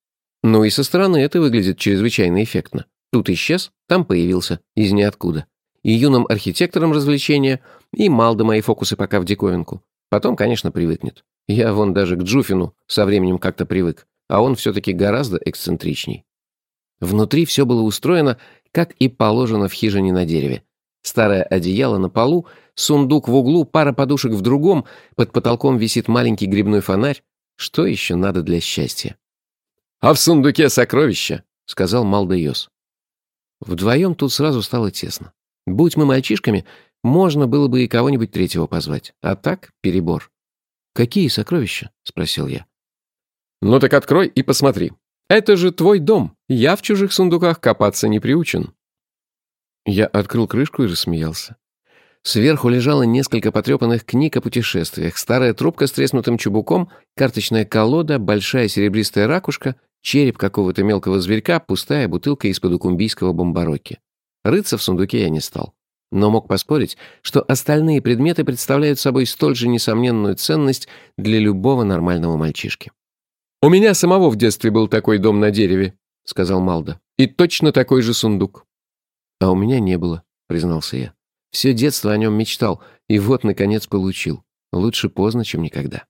Ну и со стороны это выглядит чрезвычайно эффектно. Тут исчез, там появился, из ниоткуда. И юным архитекторам развлечения, и Малда мои фокусы пока в диковинку. Потом, конечно, привыкнет. Я вон даже к Джуфину со временем как-то привык, а он все-таки гораздо эксцентричней. Внутри все было устроено, как и положено в хижине на дереве. Старое одеяло на полу, сундук в углу, пара подушек в другом, под потолком висит маленький грибной фонарь. Что еще надо для счастья? «А в сундуке сокровища», — сказал Малдайос. Вдвоем тут сразу стало тесно. Будь мы мальчишками, можно было бы и кого-нибудь третьего позвать. А так — перебор. «Какие сокровища?» — спросил я.
«Ну так открой и посмотри. Это же твой дом. Я в чужих сундуках копаться не приучен».
Я открыл крышку и рассмеялся. Сверху лежало несколько потрепанных книг о путешествиях, старая трубка с треснутым чубуком, карточная колода, большая серебристая ракушка, череп какого-то мелкого зверька, пустая бутылка из-под укумбийского бомбароки. Рыться в сундуке я не стал. Но мог поспорить, что остальные предметы представляют собой столь же несомненную ценность для любого нормального мальчишки.
«У меня самого в детстве был такой дом на дереве», — сказал Малда. «И точно такой же сундук».
«А у меня не было», — признался я. «Все детство о нем мечтал, и вот, наконец, получил. Лучше поздно, чем никогда».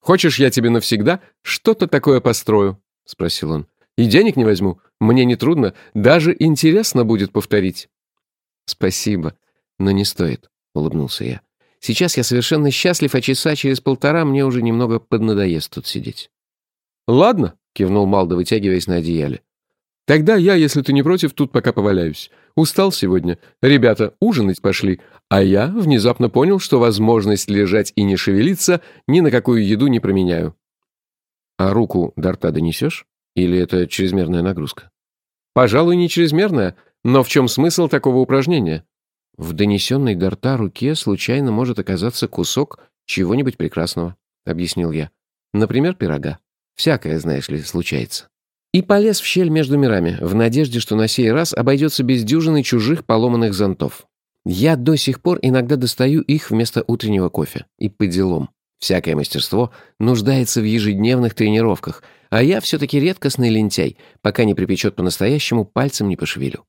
«Хочешь, я тебе навсегда что-то такое построю?» — спросил он. «И денег не возьму. Мне не трудно. Даже интересно будет повторить».
«Спасибо, но не стоит», — улыбнулся я. «Сейчас я совершенно счастлив, а часа через полтора мне уже немного поднадоест тут сидеть».
«Ладно», — кивнул Малда, вытягиваясь на одеяле. «Тогда я, если ты не против, тут пока поваляюсь. Устал сегодня. Ребята ужинать пошли, а я внезапно понял, что возможность лежать и не шевелиться ни на какую еду не променяю.
А руку до рта донесешь? Или это чрезмерная нагрузка?
Пожалуй, не чрезмерная, но в чем смысл такого упражнения?
В донесенной до рта руке случайно может оказаться кусок чего-нибудь прекрасного, объяснил я. Например, пирога. Всякое, знаешь ли, случается. И полез в щель между мирами, в надежде, что на сей раз обойдется без дюжины чужих поломанных зонтов. Я до сих пор иногда достаю их вместо утреннего кофе. И по делам. Всякое мастерство нуждается в ежедневных тренировках, а я все-таки редкостный лентяй, пока не припечет по-настоящему, пальцем не пошевелю.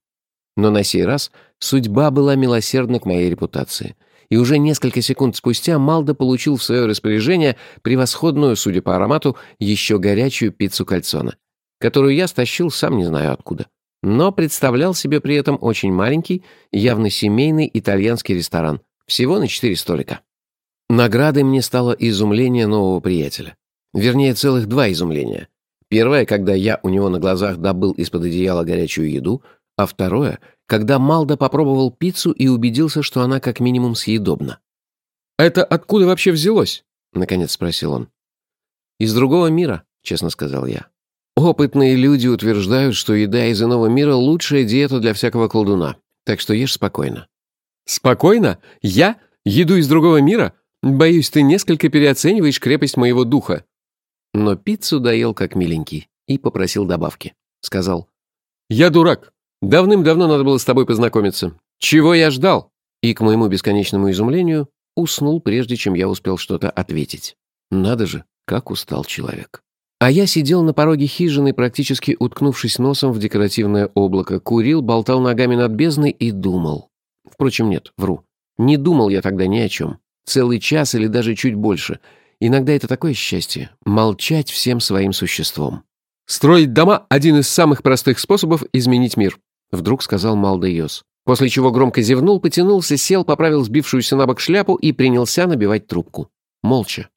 Но на сей раз судьба была милосердна к моей репутации. И уже несколько секунд спустя Малда получил в свое распоряжение превосходную, судя по аромату, еще горячую пиццу кальцона, которую я стащил сам не знаю откуда. Но представлял себе при этом очень маленький, явно семейный итальянский ресторан, всего на четыре столика. Наградой мне стало изумление нового приятеля. Вернее, целых два изумления. Первое, когда я у него на глазах добыл из-под одеяла горячую еду, а второе, когда Малда попробовал пиццу и убедился, что она как минимум съедобна.
«Это откуда вообще взялось?»
— наконец спросил он. «Из другого мира», — честно сказал я. «Опытные люди утверждают, что еда из иного мира — лучшая диета для всякого колдуна, так что ешь спокойно».
«Спокойно? Я? Еду из другого мира? Боюсь, ты несколько переоцениваешь крепость моего духа».
Но пиццу доел как миленький и попросил добавки. Сказал,
«Я дурак. Давным-давно надо было с тобой познакомиться. Чего я ждал?»
И, к моему бесконечному изумлению, уснул, прежде чем я успел что-то ответить. Надо же, как устал человек. А я сидел на пороге хижины, практически уткнувшись носом в декоративное облако, курил, болтал ногами над бездной и думал. Впрочем, нет, вру. Не думал я тогда ни о чем. Целый час или даже чуть больше. Иногда это такое счастье — молчать всем своим существом.
«Строить дома — один из самых простых способов изменить мир», — вдруг сказал Малдейос. После чего громко зевнул, потянулся, сел, поправил сбившуюся на бок шляпу и принялся набивать трубку. Молча.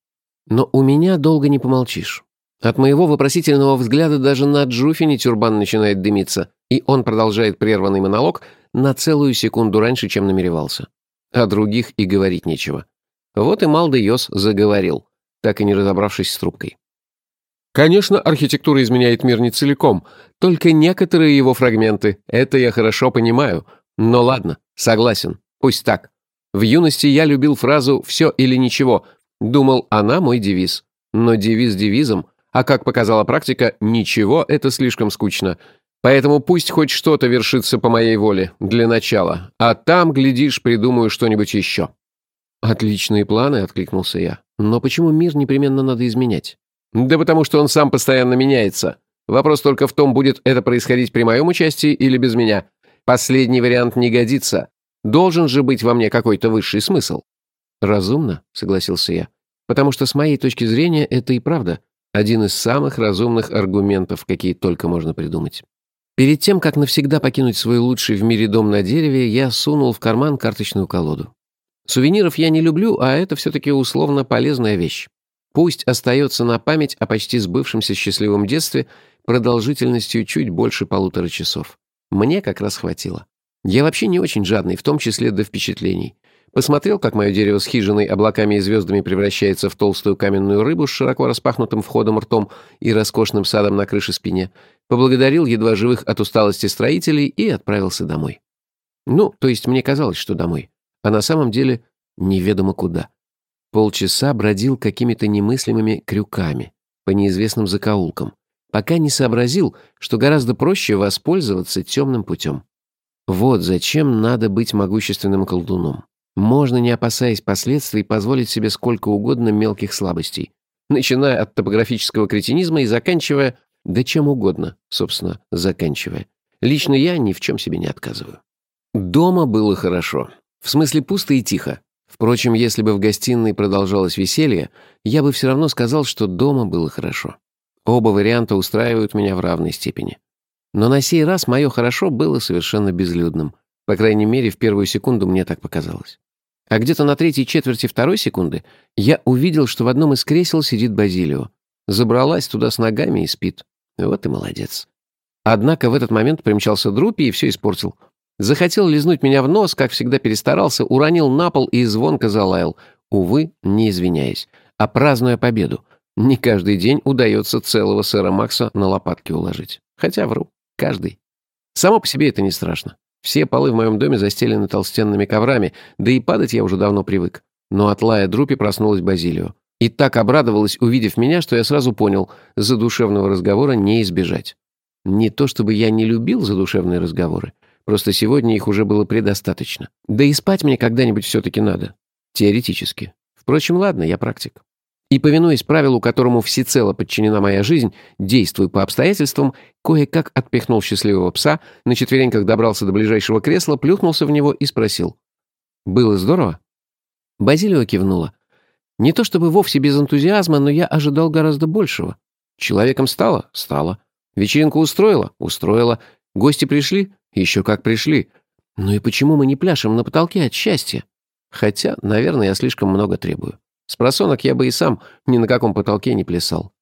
Но у меня долго не помолчишь. От моего вопросительного взгляда даже на Джуфине тюрбан начинает дымиться, и он продолжает прерванный монолог на целую секунду раньше, чем намеревался. О других и говорить нечего. Вот и Малда Йос заговорил, так и не разобравшись с трубкой.
Конечно, архитектура изменяет мир не целиком, только некоторые его фрагменты. Это я хорошо понимаю.
Но ладно, согласен, пусть так. В юности я любил фразу «все или ничего». Думал, она мой девиз. Но девиз девизом, а как показала практика, ничего — это слишком скучно. Поэтому пусть хоть что-то вершится по моей воле, для начала. А там, глядишь, придумаю что-нибудь еще. «Отличные планы», — откликнулся я. «Но почему мир непременно надо изменять?» «Да потому что он сам постоянно меняется. Вопрос только в том, будет это происходить при моем участии или без меня. Последний вариант не годится. Должен же быть во мне какой-то высший смысл». «Разумно», — согласился я. «Потому что с моей точки зрения это и правда один из самых разумных аргументов, какие только можно придумать». Перед тем, как навсегда покинуть свой лучший в мире дом на дереве, я сунул в карман карточную колоду. Сувениров я не люблю, а это все-таки условно полезная вещь. Пусть остается на память о почти сбывшемся счастливом детстве продолжительностью чуть больше полутора часов. Мне как раз хватило. Я вообще не очень жадный, в том числе до впечатлений. Посмотрел, как мое дерево с хижиной, облаками и звездами превращается в толстую каменную рыбу с широко распахнутым входом ртом и роскошным садом на крыше спине, поблагодарил едва живых от усталости строителей и отправился домой. Ну, то есть мне казалось, что домой. А на самом деле неведомо куда. Полчаса бродил какими-то немыслимыми крюками по неизвестным закоулкам, пока не сообразил, что гораздо проще воспользоваться темным путем. Вот зачем надо быть могущественным колдуном. Можно, не опасаясь последствий, позволить себе сколько угодно мелких слабостей, начиная от топографического кретинизма и заканчивая, да чем угодно, собственно, заканчивая. Лично я ни в чем себе не отказываю. Дома было хорошо. В смысле пусто и тихо. Впрочем, если бы в гостиной продолжалось веселье, я бы все равно сказал, что дома было хорошо. Оба варианта устраивают меня в равной степени. Но на сей раз мое «хорошо» было совершенно безлюдным. По крайней мере, в первую секунду мне так показалось. А где-то на третьей четверти второй секунды я увидел, что в одном из кресел сидит Базилио. Забралась туда с ногами и спит. Вот и молодец. Однако в этот момент примчался Друпи и все испортил. Захотел лизнуть меня в нос, как всегда перестарался, уронил на пол и звонко залаял. Увы, не извиняясь, а празднуя победу. Не каждый день удается целого сэра Макса на лопатки уложить. Хотя вру, каждый. Само по себе это не страшно. Все полы в моем доме застелены толстенными коврами, да и падать я уже давно привык. Но от лая Друпи проснулась Базилио. И так обрадовалась, увидев меня, что я сразу понял, задушевного разговора не избежать. Не то чтобы я не любил задушевные разговоры, просто сегодня их уже было предостаточно. Да и спать мне когда-нибудь все-таки надо. Теоретически. Впрочем, ладно, я практик. И, повинуясь правилу, которому всецело подчинена моя жизнь, действуй по обстоятельствам, кое-как отпихнул счастливого пса, на четвереньках добрался до ближайшего кресла, плюхнулся в него и спросил. «Было здорово?» Базилио кивнула. «Не то чтобы вовсе без энтузиазма, но я ожидал гораздо большего. Человеком стало? Стало. Вечеринку устроила? Устроила. Гости пришли? Еще как пришли. Ну и почему мы не пляшем на потолке от счастья? Хотя, наверное, я слишком много требую. С просонок я бы и сам ни на каком потолке не плясал.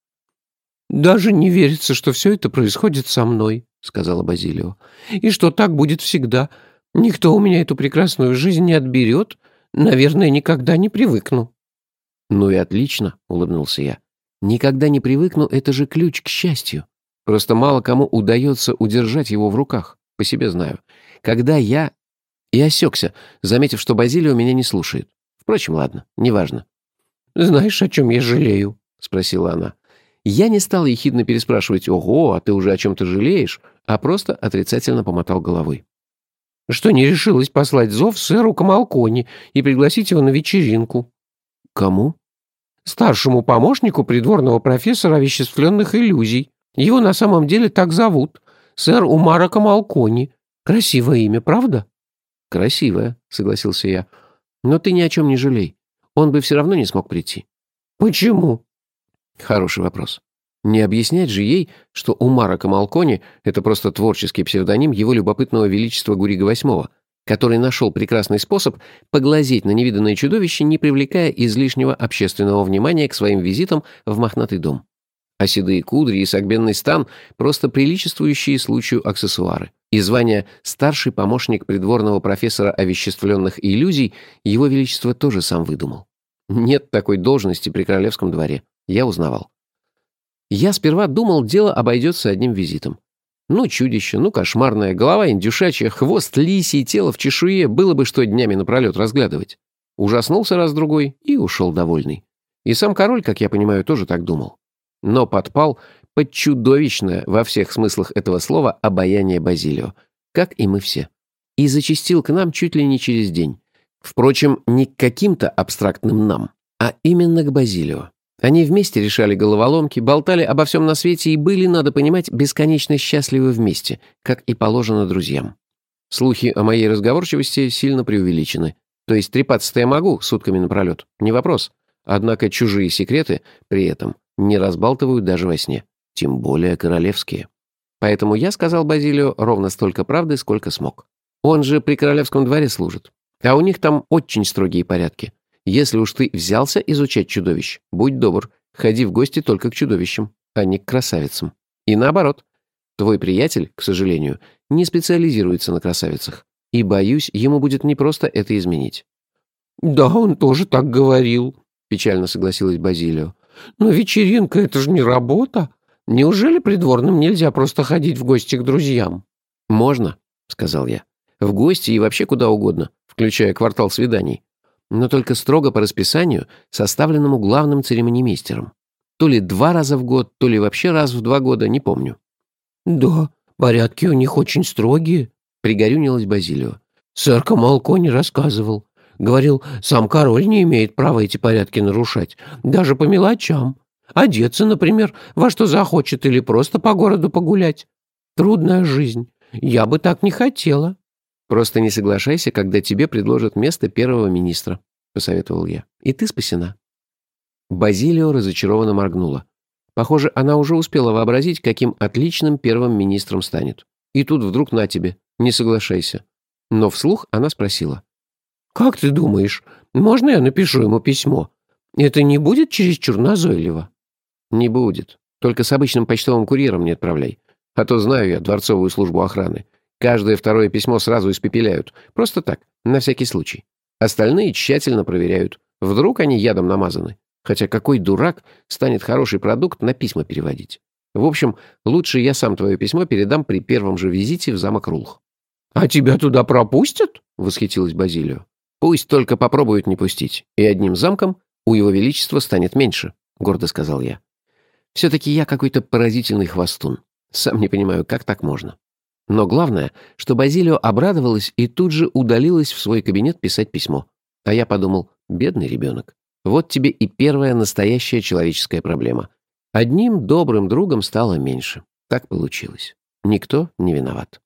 «Даже не верится, что все это происходит со мной», — сказала Базилио. «И что так будет всегда. Никто у меня эту прекрасную жизнь не отберет. Наверное, никогда не привыкну».
«Ну и отлично», — улыбнулся я. «Никогда не привыкну — это же ключ к счастью. Просто мало кому удается удержать его в руках, по себе знаю. Когда я...» И осекся, заметив, что Базилио меня не слушает. Впрочем, ладно, неважно.
«Знаешь, о чем я жалею?»
— спросила она. Я не стал ехидно переспрашивать «Ого, а ты уже о чем-то жалеешь?» а просто отрицательно помотал головой.
«Что не решилась послать зов сэру Камалкони и пригласить его на вечеринку».
«Кому?»
«Старшему помощнику придворного профессора овеществленных иллюзий. Его на самом деле так зовут. Сэр Умара Камалкони. Красивое имя, правда?»
«Красивое», — согласился я. «Но ты ни о чем не жалей. Он бы все равно не смог прийти.
Почему?
Хороший вопрос. Не объяснять же ей, что Умара Камалкони — это просто творческий псевдоним его любопытного величества Гурига VIII, который нашел прекрасный способ поглазеть на невиданное чудовище, не привлекая излишнего общественного внимания к своим визитам в мохнатый дом. А седые кудри и согбенный стан — просто приличествующие случаю аксессуары и звание «старший помощник придворного профессора овеществленных иллюзий» его величество тоже сам выдумал. Нет такой должности при королевском дворе. Я узнавал. Я сперва думал, дело обойдется одним визитом. Ну, чудище, ну, кошмарное, голова индюшачья, хвост лисий, тело в чешуе, было бы что днями напролет разглядывать. Ужаснулся раз-другой и ушел довольный. И сам король, как я понимаю, тоже так думал. Но подпал под чудовищное, во всех смыслах этого слова, обаяние Базилио, как и мы все. И зачастил к нам чуть ли не через день. Впрочем, не к каким-то абстрактным нам, а именно к Базилио. Они вместе решали головоломки, болтали обо всем на свете и были, надо понимать, бесконечно счастливы вместе, как и положено друзьям. Слухи о моей разговорчивости сильно преувеличены. То есть трепаться-то я могу сутками напролет, не вопрос. Однако чужие секреты при этом не разбалтывают даже во сне, тем более королевские. Поэтому я сказал Базилио ровно столько правды, сколько смог. Он же при королевском дворе служит. А у них там очень строгие порядки. Если уж ты взялся изучать чудовищ, будь добр, ходи в гости только к чудовищам, а не к красавицам. И наоборот. Твой приятель, к сожалению, не специализируется на красавицах. И, боюсь, ему будет непросто это изменить.
«Да, он тоже так говорил», — печально согласилась Базилио. «Но вечеринка — это же не работа. Неужели придворным нельзя просто ходить в гости к друзьям?»
«Можно», — сказал я. «В гости и вообще куда угодно, включая квартал свиданий но только строго по расписанию, составленному главным церемонимейстером. То ли два раза в год, то ли вообще раз в два года, не помню.
«Да, порядки у них очень строгие», — пригорюнилась Базилио. «Сэр Камалкони рассказывал. Говорил, сам король не имеет права эти порядки нарушать, даже по мелочам. Одеться, например, во что захочет или просто по городу погулять. Трудная жизнь. Я бы так не хотела».
Просто не соглашайся, когда тебе предложат место первого министра», — посоветовал я. «И ты спасена». Базилио разочарованно моргнула. Похоже, она уже успела вообразить, каким отличным первым министром станет. И тут вдруг на тебе, не соглашайся. Но вслух она спросила.
«Как ты думаешь, можно я напишу ему письмо? Это не будет чересчур назойливо?»
«Не будет. Только с обычным почтовым курьером не отправляй. А то знаю я дворцовую службу охраны. Каждое второе письмо сразу испепеляют. Просто так, на всякий случай. Остальные тщательно проверяют. Вдруг они ядом намазаны. Хотя какой дурак станет хороший продукт на письма переводить? В общем, лучше я сам твое письмо передам при первом же визите в замок Рулх.
«А тебя туда пропустят?» — восхитилась Базилио.
«Пусть только попробуют не пустить, и одним замком у его величества станет меньше», — гордо сказал я. «Все-таки я какой-то поразительный хвостун. Сам не понимаю, как так можно». Но главное, что Базилио обрадовалась и тут же удалилась в свой кабинет писать письмо. А я подумал, бедный ребенок. Вот тебе и первая настоящая человеческая проблема. Одним добрым другом стало меньше. Так получилось. Никто не виноват.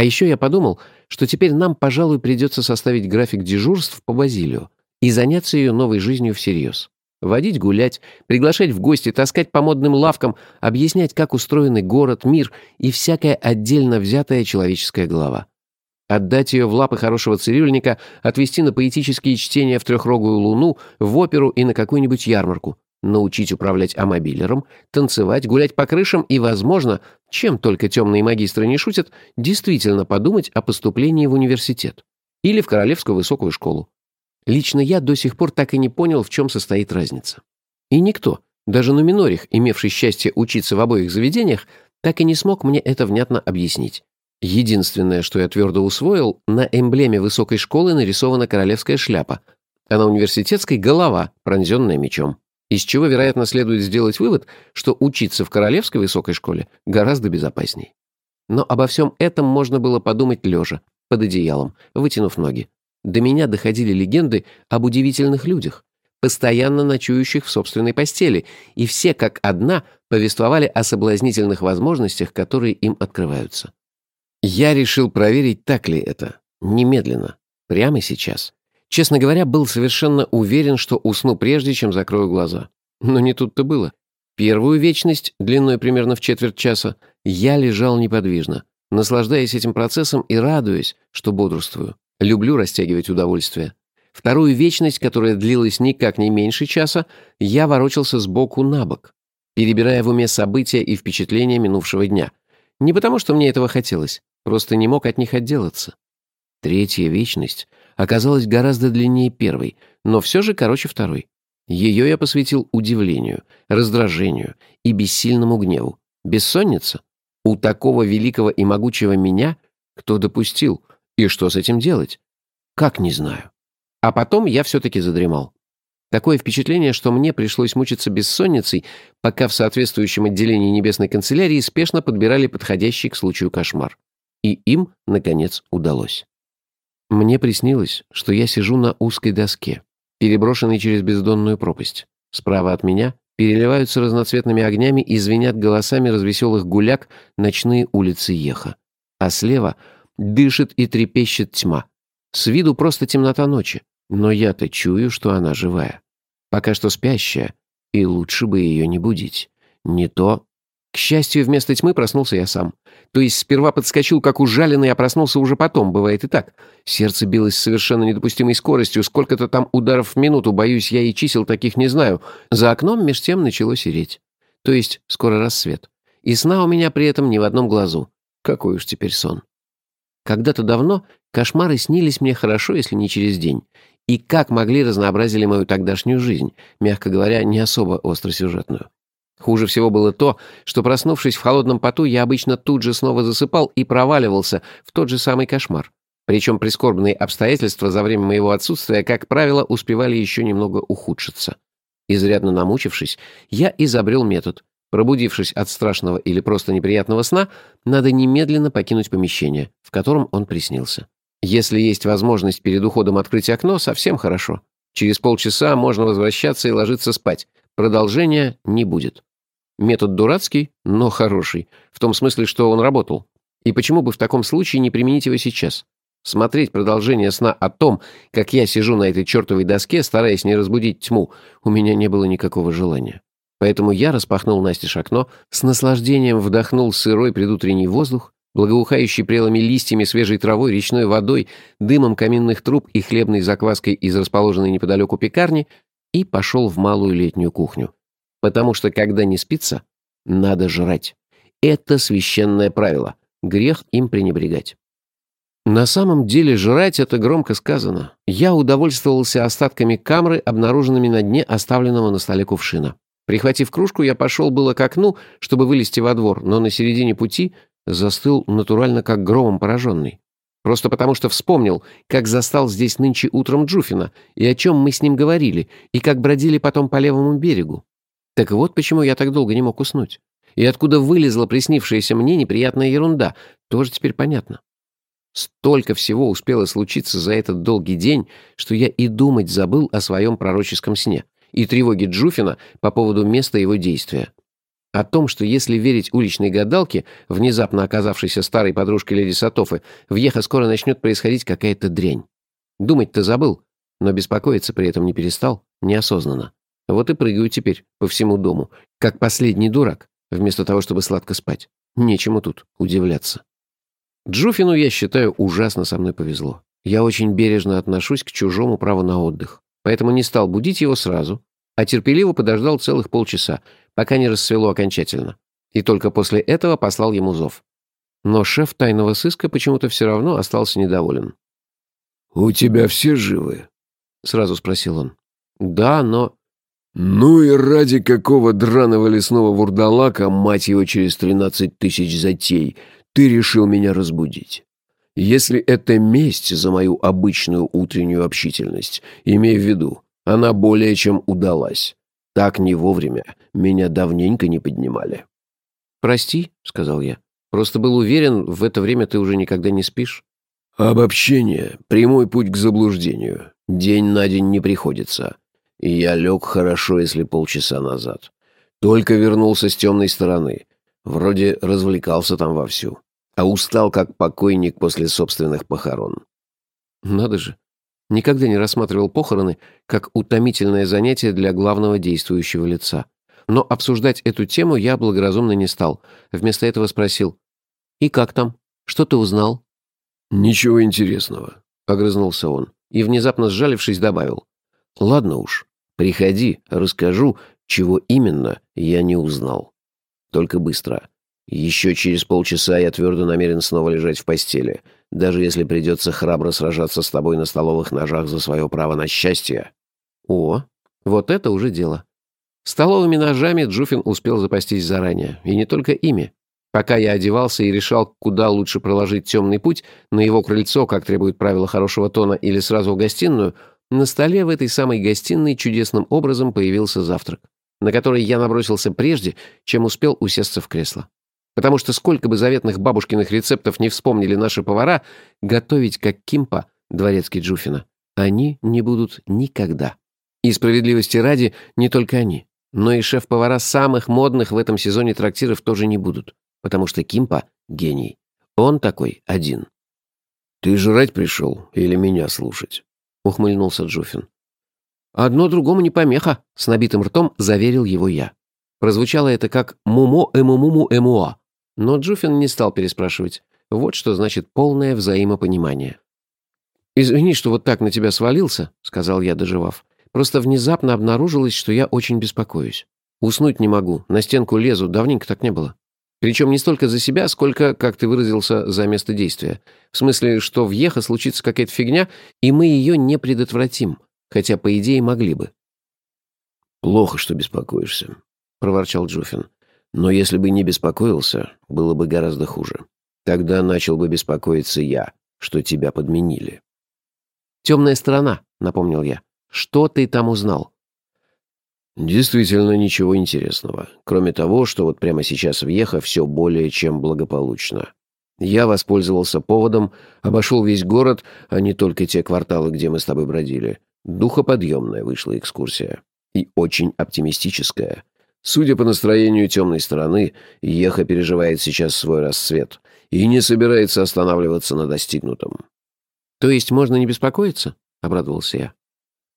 А еще я подумал, что теперь нам, пожалуй, придется составить график дежурств по Базилио и заняться ее новой жизнью всерьез. Водить гулять, приглашать в гости, таскать по модным лавкам, объяснять, как устроены город, мир и всякая отдельно взятая человеческая голова. Отдать ее в лапы хорошего цирюльника, отвезти на поэтические чтения в трехрогую луну, в оперу и на какую-нибудь ярмарку, научить управлять амобилером, танцевать, гулять по крышам и, возможно, чем только темные магистры не шутят, действительно подумать о поступлении в университет или в Королевскую высокую школу. Лично я до сих пор так и не понял, в чем состоит разница. И никто, даже Нуминорих, имевший счастье учиться в обоих заведениях, так и не смог мне это внятно объяснить. Единственное, что я твердо усвоил, на эмблеме высокой школы нарисована королевская шляпа, а на университетской — голова, пронзенная мечом. Из чего, вероятно, следует сделать вывод, что учиться в королевской высокой школе гораздо безопасней. Но обо всем этом можно было подумать лежа, под одеялом, вытянув ноги. До меня доходили легенды об удивительных людях, постоянно ночующих в собственной постели, и все как одна повествовали о соблазнительных возможностях, которые им открываются. Я решил проверить, так ли это. Немедленно. Прямо сейчас. Честно говоря, был совершенно уверен, что усну прежде, чем закрою глаза. Но не тут-то было. Первую вечность, длиной примерно в четверть часа, я лежал неподвижно, наслаждаясь этим процессом и радуясь, что бодрствую. Люблю растягивать удовольствие. Вторую вечность, которая длилась никак не меньше часа, я ворочался сбоку на бок, перебирая в уме события и впечатления минувшего дня. Не потому, что мне этого хотелось, просто не мог от них отделаться. Третья вечность оказалась гораздо длиннее первой, но все же короче второй. Ее я посвятил удивлению, раздражению и бессильному гневу. Бессонница? У такого великого и могучего меня кто допустил? И что с этим делать? Как не знаю. А потом я все-таки задремал. Такое впечатление, что мне пришлось мучиться бессонницей, пока в соответствующем отделении Небесной канцелярии спешно подбирали подходящий к случаю кошмар. И им, наконец, удалось. Мне приснилось, что я сижу на узкой доске, переброшенной через бездонную пропасть. Справа от меня переливаются разноцветными огнями и звенят голосами развеселых гуляк ночные улицы Еха. А слева дышит и трепещет тьма. С виду просто темнота ночи, но я-то чую, что она живая. Пока что спящая, и лучше бы ее не будить. Не то... К счастью, вместо тьмы проснулся я сам. То есть сперва подскочил, как ужаленный, а проснулся уже потом, бывает и так. Сердце билось с совершенно недопустимой скоростью, сколько-то там ударов в минуту, боюсь, я и чисел таких не знаю. За окном меж тем начало сереть. То есть скоро рассвет. И сна у меня при этом ни в одном глазу. Какой уж теперь сон. Когда-то давно кошмары снились мне хорошо, если не через день. И как могли разнообразили мою тогдашнюю жизнь, мягко говоря, не особо остросюжетную. Хуже всего было то, что, проснувшись в холодном поту, я обычно тут же снова засыпал и проваливался в тот же самый кошмар. Причем прискорбные обстоятельства за время моего отсутствия, как правило, успевали еще немного ухудшиться. Изрядно намучившись, я изобрел метод, Пробудившись от страшного или просто неприятного сна, надо немедленно покинуть помещение, в котором он приснился. Если есть возможность перед уходом открыть окно, совсем хорошо. Через полчаса можно возвращаться и ложиться спать. Продолжения не будет. Метод дурацкий, но хороший. В том смысле, что он работал. И почему бы в таком случае не применить его сейчас? Смотреть продолжение сна о том, как я сижу на этой чертовой доске, стараясь не разбудить тьму, у меня не было никакого желания. Поэтому я распахнул настежь окно, с наслаждением вдохнул сырой предутренний воздух, благоухающий прелыми листьями, свежей травой, речной водой, дымом каминных труб и хлебной закваской из расположенной неподалеку пекарни, и пошел в малую летнюю кухню. Потому что, когда не спится, надо жрать. Это священное правило. Грех им пренебрегать. На самом деле жрать это громко сказано. Я удовольствовался остатками камры, обнаруженными на дне оставленного на столе кувшина. Прихватив кружку, я пошел было к окну, чтобы вылезти во двор, но на середине пути застыл натурально как громом пораженный. Просто потому что вспомнил, как застал здесь нынче утром Джуфина, и о чем мы с ним говорили, и как бродили потом по левому берегу. Так вот почему я так долго не мог уснуть. И откуда вылезла приснившаяся мне неприятная ерунда, тоже теперь понятно. Столько всего успело случиться за этот долгий день, что я и думать забыл о своем пророческом сне и тревоги Джуфина по поводу места его действия. О том, что если верить уличной гадалке, внезапно оказавшейся старой подружкой леди Сатофы, в Ехо скоро начнет происходить какая-то дрянь. Думать-то забыл, но беспокоиться при этом не перестал, неосознанно. Вот и прыгаю теперь по всему дому, как последний дурак, вместо того, чтобы сладко спать. Нечему тут удивляться. Джуфину, я считаю, ужасно со мной повезло. Я очень бережно отношусь к чужому праву на отдых поэтому не стал будить его сразу, а терпеливо подождал целых полчаса, пока не рассвело окончательно, и только после этого послал ему зов. Но шеф тайного сыска почему-то все равно остался недоволен.
«У тебя все живы?»
— сразу спросил он. «Да, но...»
«Ну и ради какого драного лесного вурдалака, мать его, через тринадцать тысяч затей, ты решил меня разбудить?» Если это месть за мою обычную утреннюю общительность, имей в виду, она более чем удалась. Так не вовремя. Меня давненько не поднимали.
«Прости», — сказал я. «Просто был уверен, в это время ты уже никогда не спишь».
«Обобщение — прямой путь к заблуждению. День на день не приходится. И я лег хорошо, если полчаса назад. Только вернулся с темной стороны. Вроде развлекался там вовсю а устал как покойник после собственных похорон.
Надо же. Никогда не рассматривал похороны как утомительное занятие для главного действующего лица. Но обсуждать эту тему я благоразумно не стал. Вместо этого спросил. «И как там? Что ты узнал?»
«Ничего интересного», — огрызнулся он.
И, внезапно сжалившись, добавил.
«Ладно уж, приходи, расскажу, чего именно я не узнал. Только быстро. Еще через полчаса я твердо намерен снова лежать в постели, даже если придется храбро сражаться с тобой на столовых ножах за свое право на счастье».
«О, вот это уже дело». Столовыми ножами Джуфин успел запастись заранее, и не только ими. Пока я одевался и решал, куда лучше проложить темный путь, на его крыльцо, как требует правила хорошего тона, или сразу в гостиную, на столе в этой самой гостиной чудесным образом появился завтрак, на который я набросился прежде, чем успел усесться в кресло. Потому что сколько бы заветных бабушкиных рецептов не вспомнили наши повара, готовить как кимпа, дворецкий Джуфина, они не будут никогда. И справедливости ради, не только они, но и шеф-повара самых модных в этом сезоне трактиров тоже не будут потому что Кимпа — гений. Он такой один.
«Ты жрать пришел или меня слушать?» — ухмыльнулся Джуфин.
«Одно другому не помеха», — с набитым ртом заверил его я. Прозвучало это как «мумо эмумуму эмуа», но Джуфин не стал переспрашивать. Вот что значит полное взаимопонимание. «Извини, что вот так на тебя свалился», — сказал я, доживав. «Просто внезапно обнаружилось, что я очень беспокоюсь. Уснуть не могу, на стенку лезу, давненько так не было». Причем не столько за себя, сколько, как ты выразился, за место действия. В смысле, что в Ехо случится какая-то фигня, и мы ее не предотвратим, хотя, по идее, могли бы.
«Плохо, что беспокоишься», — проворчал Джуфин. «Но если бы не беспокоился, было бы гораздо хуже. Тогда начал бы беспокоиться я, что тебя подменили».
«Темная сторона», — напомнил я. «Что ты там узнал?»
Действительно ничего интересного, кроме того, что вот прямо сейчас в Ехо все более чем благополучно. Я воспользовался поводом, обошел весь город, а не только те кварталы, где мы с тобой бродили. Духоподъемная вышла экскурсия. И очень оптимистическая. Судя по настроению темной стороны, Еха переживает сейчас свой расцвет и не собирается останавливаться на достигнутом.
«То есть можно не беспокоиться?» — обрадовался я.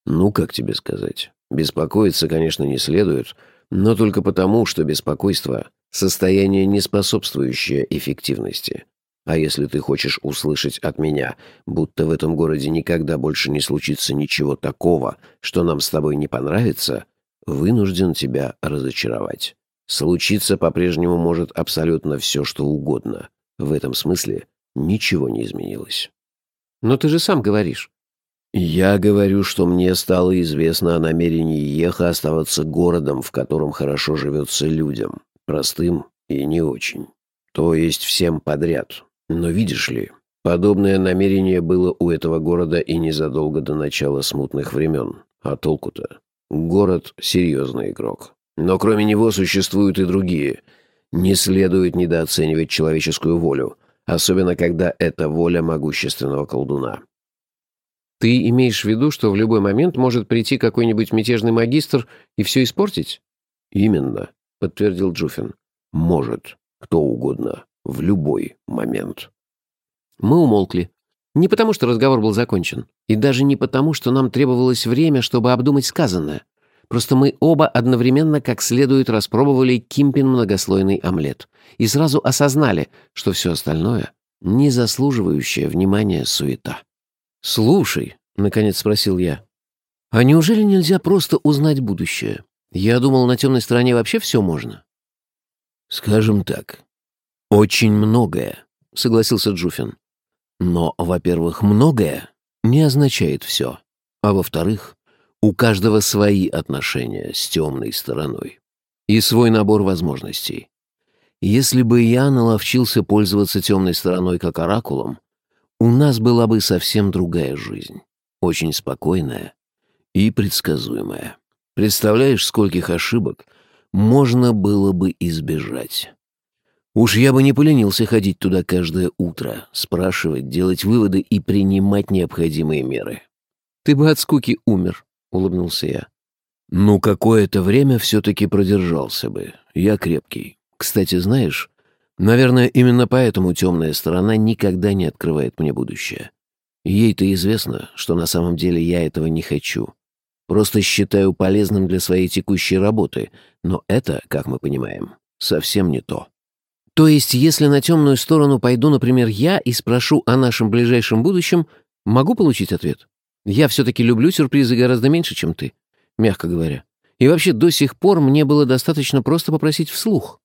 «Ну, как тебе сказать? Беспокоиться, конечно, не следует, но только потому, что беспокойство – состояние, не способствующее эффективности. А если ты хочешь услышать от меня, будто в этом городе никогда больше не случится ничего такого, что нам с тобой не понравится, вынужден тебя разочаровать. Случиться по-прежнему может абсолютно все, что угодно. В этом смысле ничего не изменилось.
Но ты же сам говоришь,
«Я говорю, что мне стало известно о намерении Еха оставаться городом, в котором хорошо живется людям, простым и не очень. То есть всем подряд. Но видишь ли, подобное намерение было у этого города и незадолго до начала смутных времен. А толку-то? Город — серьезный игрок. Но кроме него существуют и другие. Не следует недооценивать человеческую волю, особенно когда это воля могущественного колдуна.
Ты имеешь в виду, что в любой момент может прийти какой-нибудь мятежный магистр и все испортить?
Именно, подтвердил Джуфин. Может, кто угодно, в любой момент.
Мы умолкли. Не потому, что разговор был закончен, и даже не потому, что нам требовалось время, чтобы обдумать сказанное. Просто мы оба одновременно как следует распробовали Кимпин многослойный омлет и сразу осознали, что все остальное — не заслуживающая внимания суета. «Слушай», — наконец спросил я, — «а неужели нельзя просто узнать будущее? Я думал, на темной стороне вообще все можно».
«Скажем так, очень многое», — согласился Джуфин. «Но, во-первых, многое не означает все, а во-вторых, у каждого свои отношения с темной стороной и свой набор возможностей. Если бы я наловчился пользоваться темной стороной как оракулом, у нас была бы совсем другая жизнь, очень спокойная и предсказуемая. Представляешь, скольких ошибок можно было бы избежать. Уж я бы не поленился ходить туда каждое утро, спрашивать, делать выводы и принимать необходимые меры.
«Ты бы от скуки умер», — улыбнулся я.
«Ну, какое-то время все-таки продержался бы. Я крепкий. Кстати, знаешь, Наверное, именно поэтому темная сторона никогда не открывает мне будущее. Ей-то известно, что на самом деле я этого не хочу. Просто считаю полезным для своей текущей работы, но это, как мы понимаем, совсем не то.
То есть, если на темную сторону пойду, например, я и спрошу о нашем ближайшем будущем, могу получить ответ? Я все-таки люблю сюрпризы гораздо меньше, чем ты, мягко говоря. И вообще, до сих пор мне было достаточно просто попросить вслух.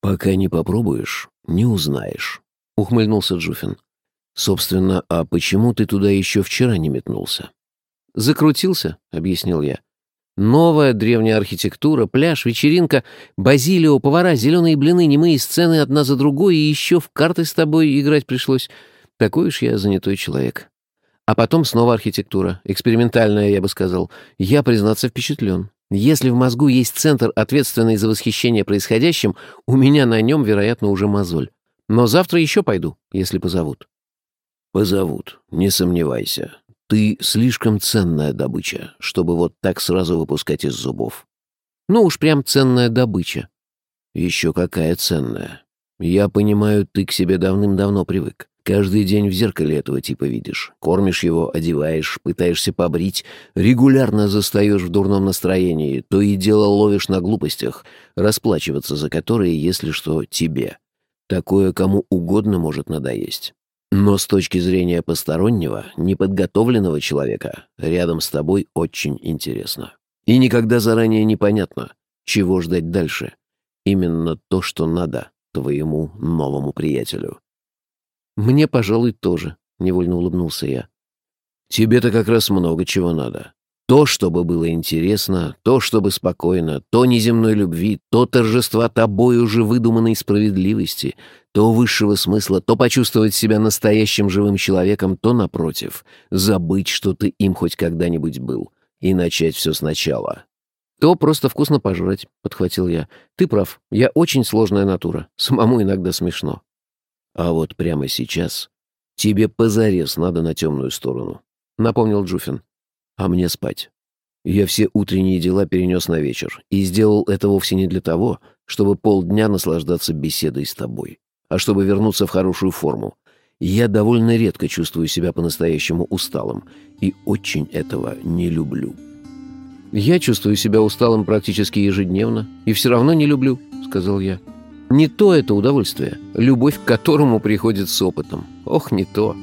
«Пока не попробуешь, не узнаешь», — ухмыльнулся Джуфин. «Собственно, а почему ты туда еще вчера не метнулся?»
«Закрутился», — объяснил я. Новая древняя архитектура, пляж, вечеринка, базилио, повара, зеленые блины, немые сцены одна за другой, и еще в карты с тобой играть пришлось. Такой уж я занятой человек. А потом снова архитектура, экспериментальная, я бы сказал. Я, признаться, впечатлен. Если в мозгу есть центр, ответственный за восхищение происходящим, у меня на нем, вероятно, уже мозоль. Но завтра еще пойду, если позовут.
Позовут, не сомневайся. Ты слишком ценная добыча, чтобы вот так сразу выпускать из зубов.
Ну уж прям ценная добыча.
Еще какая ценная. Я понимаю, ты к себе давным-давно привык. Каждый день в зеркале этого типа видишь. Кормишь его, одеваешь, пытаешься побрить, регулярно застаешь в дурном настроении, то и дело ловишь на глупостях, расплачиваться за которые, если что, тебе. Такое кому угодно может надоесть. Но с точки зрения постороннего, неподготовленного человека, рядом с тобой очень интересно. И никогда заранее непонятно, чего ждать дальше. Именно то, что надо твоему новому приятелю.
«Мне, пожалуй, тоже», — невольно улыбнулся я.
«Тебе-то как раз много чего надо. То, чтобы было интересно, то, чтобы спокойно, то неземной любви, то торжества тобой уже выдуманной справедливости, то высшего смысла, то почувствовать себя настоящим живым человеком, то, напротив, забыть, что ты им хоть когда-нибудь был, и начать все сначала.
«То просто вкусно пожрать», — подхватил я. «Ты прав, я очень сложная натура, самому иногда смешно».
«А вот прямо сейчас тебе позарез надо на темную сторону», — напомнил Джуфин а мне спать. Я все утренние дела перенес на вечер и сделал это вовсе не для того, чтобы полдня наслаждаться беседой с тобой, а чтобы вернуться в хорошую форму. Я довольно редко чувствую себя по-настоящему усталым и очень этого не люблю.
«Я чувствую себя усталым практически ежедневно и все равно не люблю», — сказал я. «Не то это удовольствие, любовь к которому приходит с опытом. Ох, не то».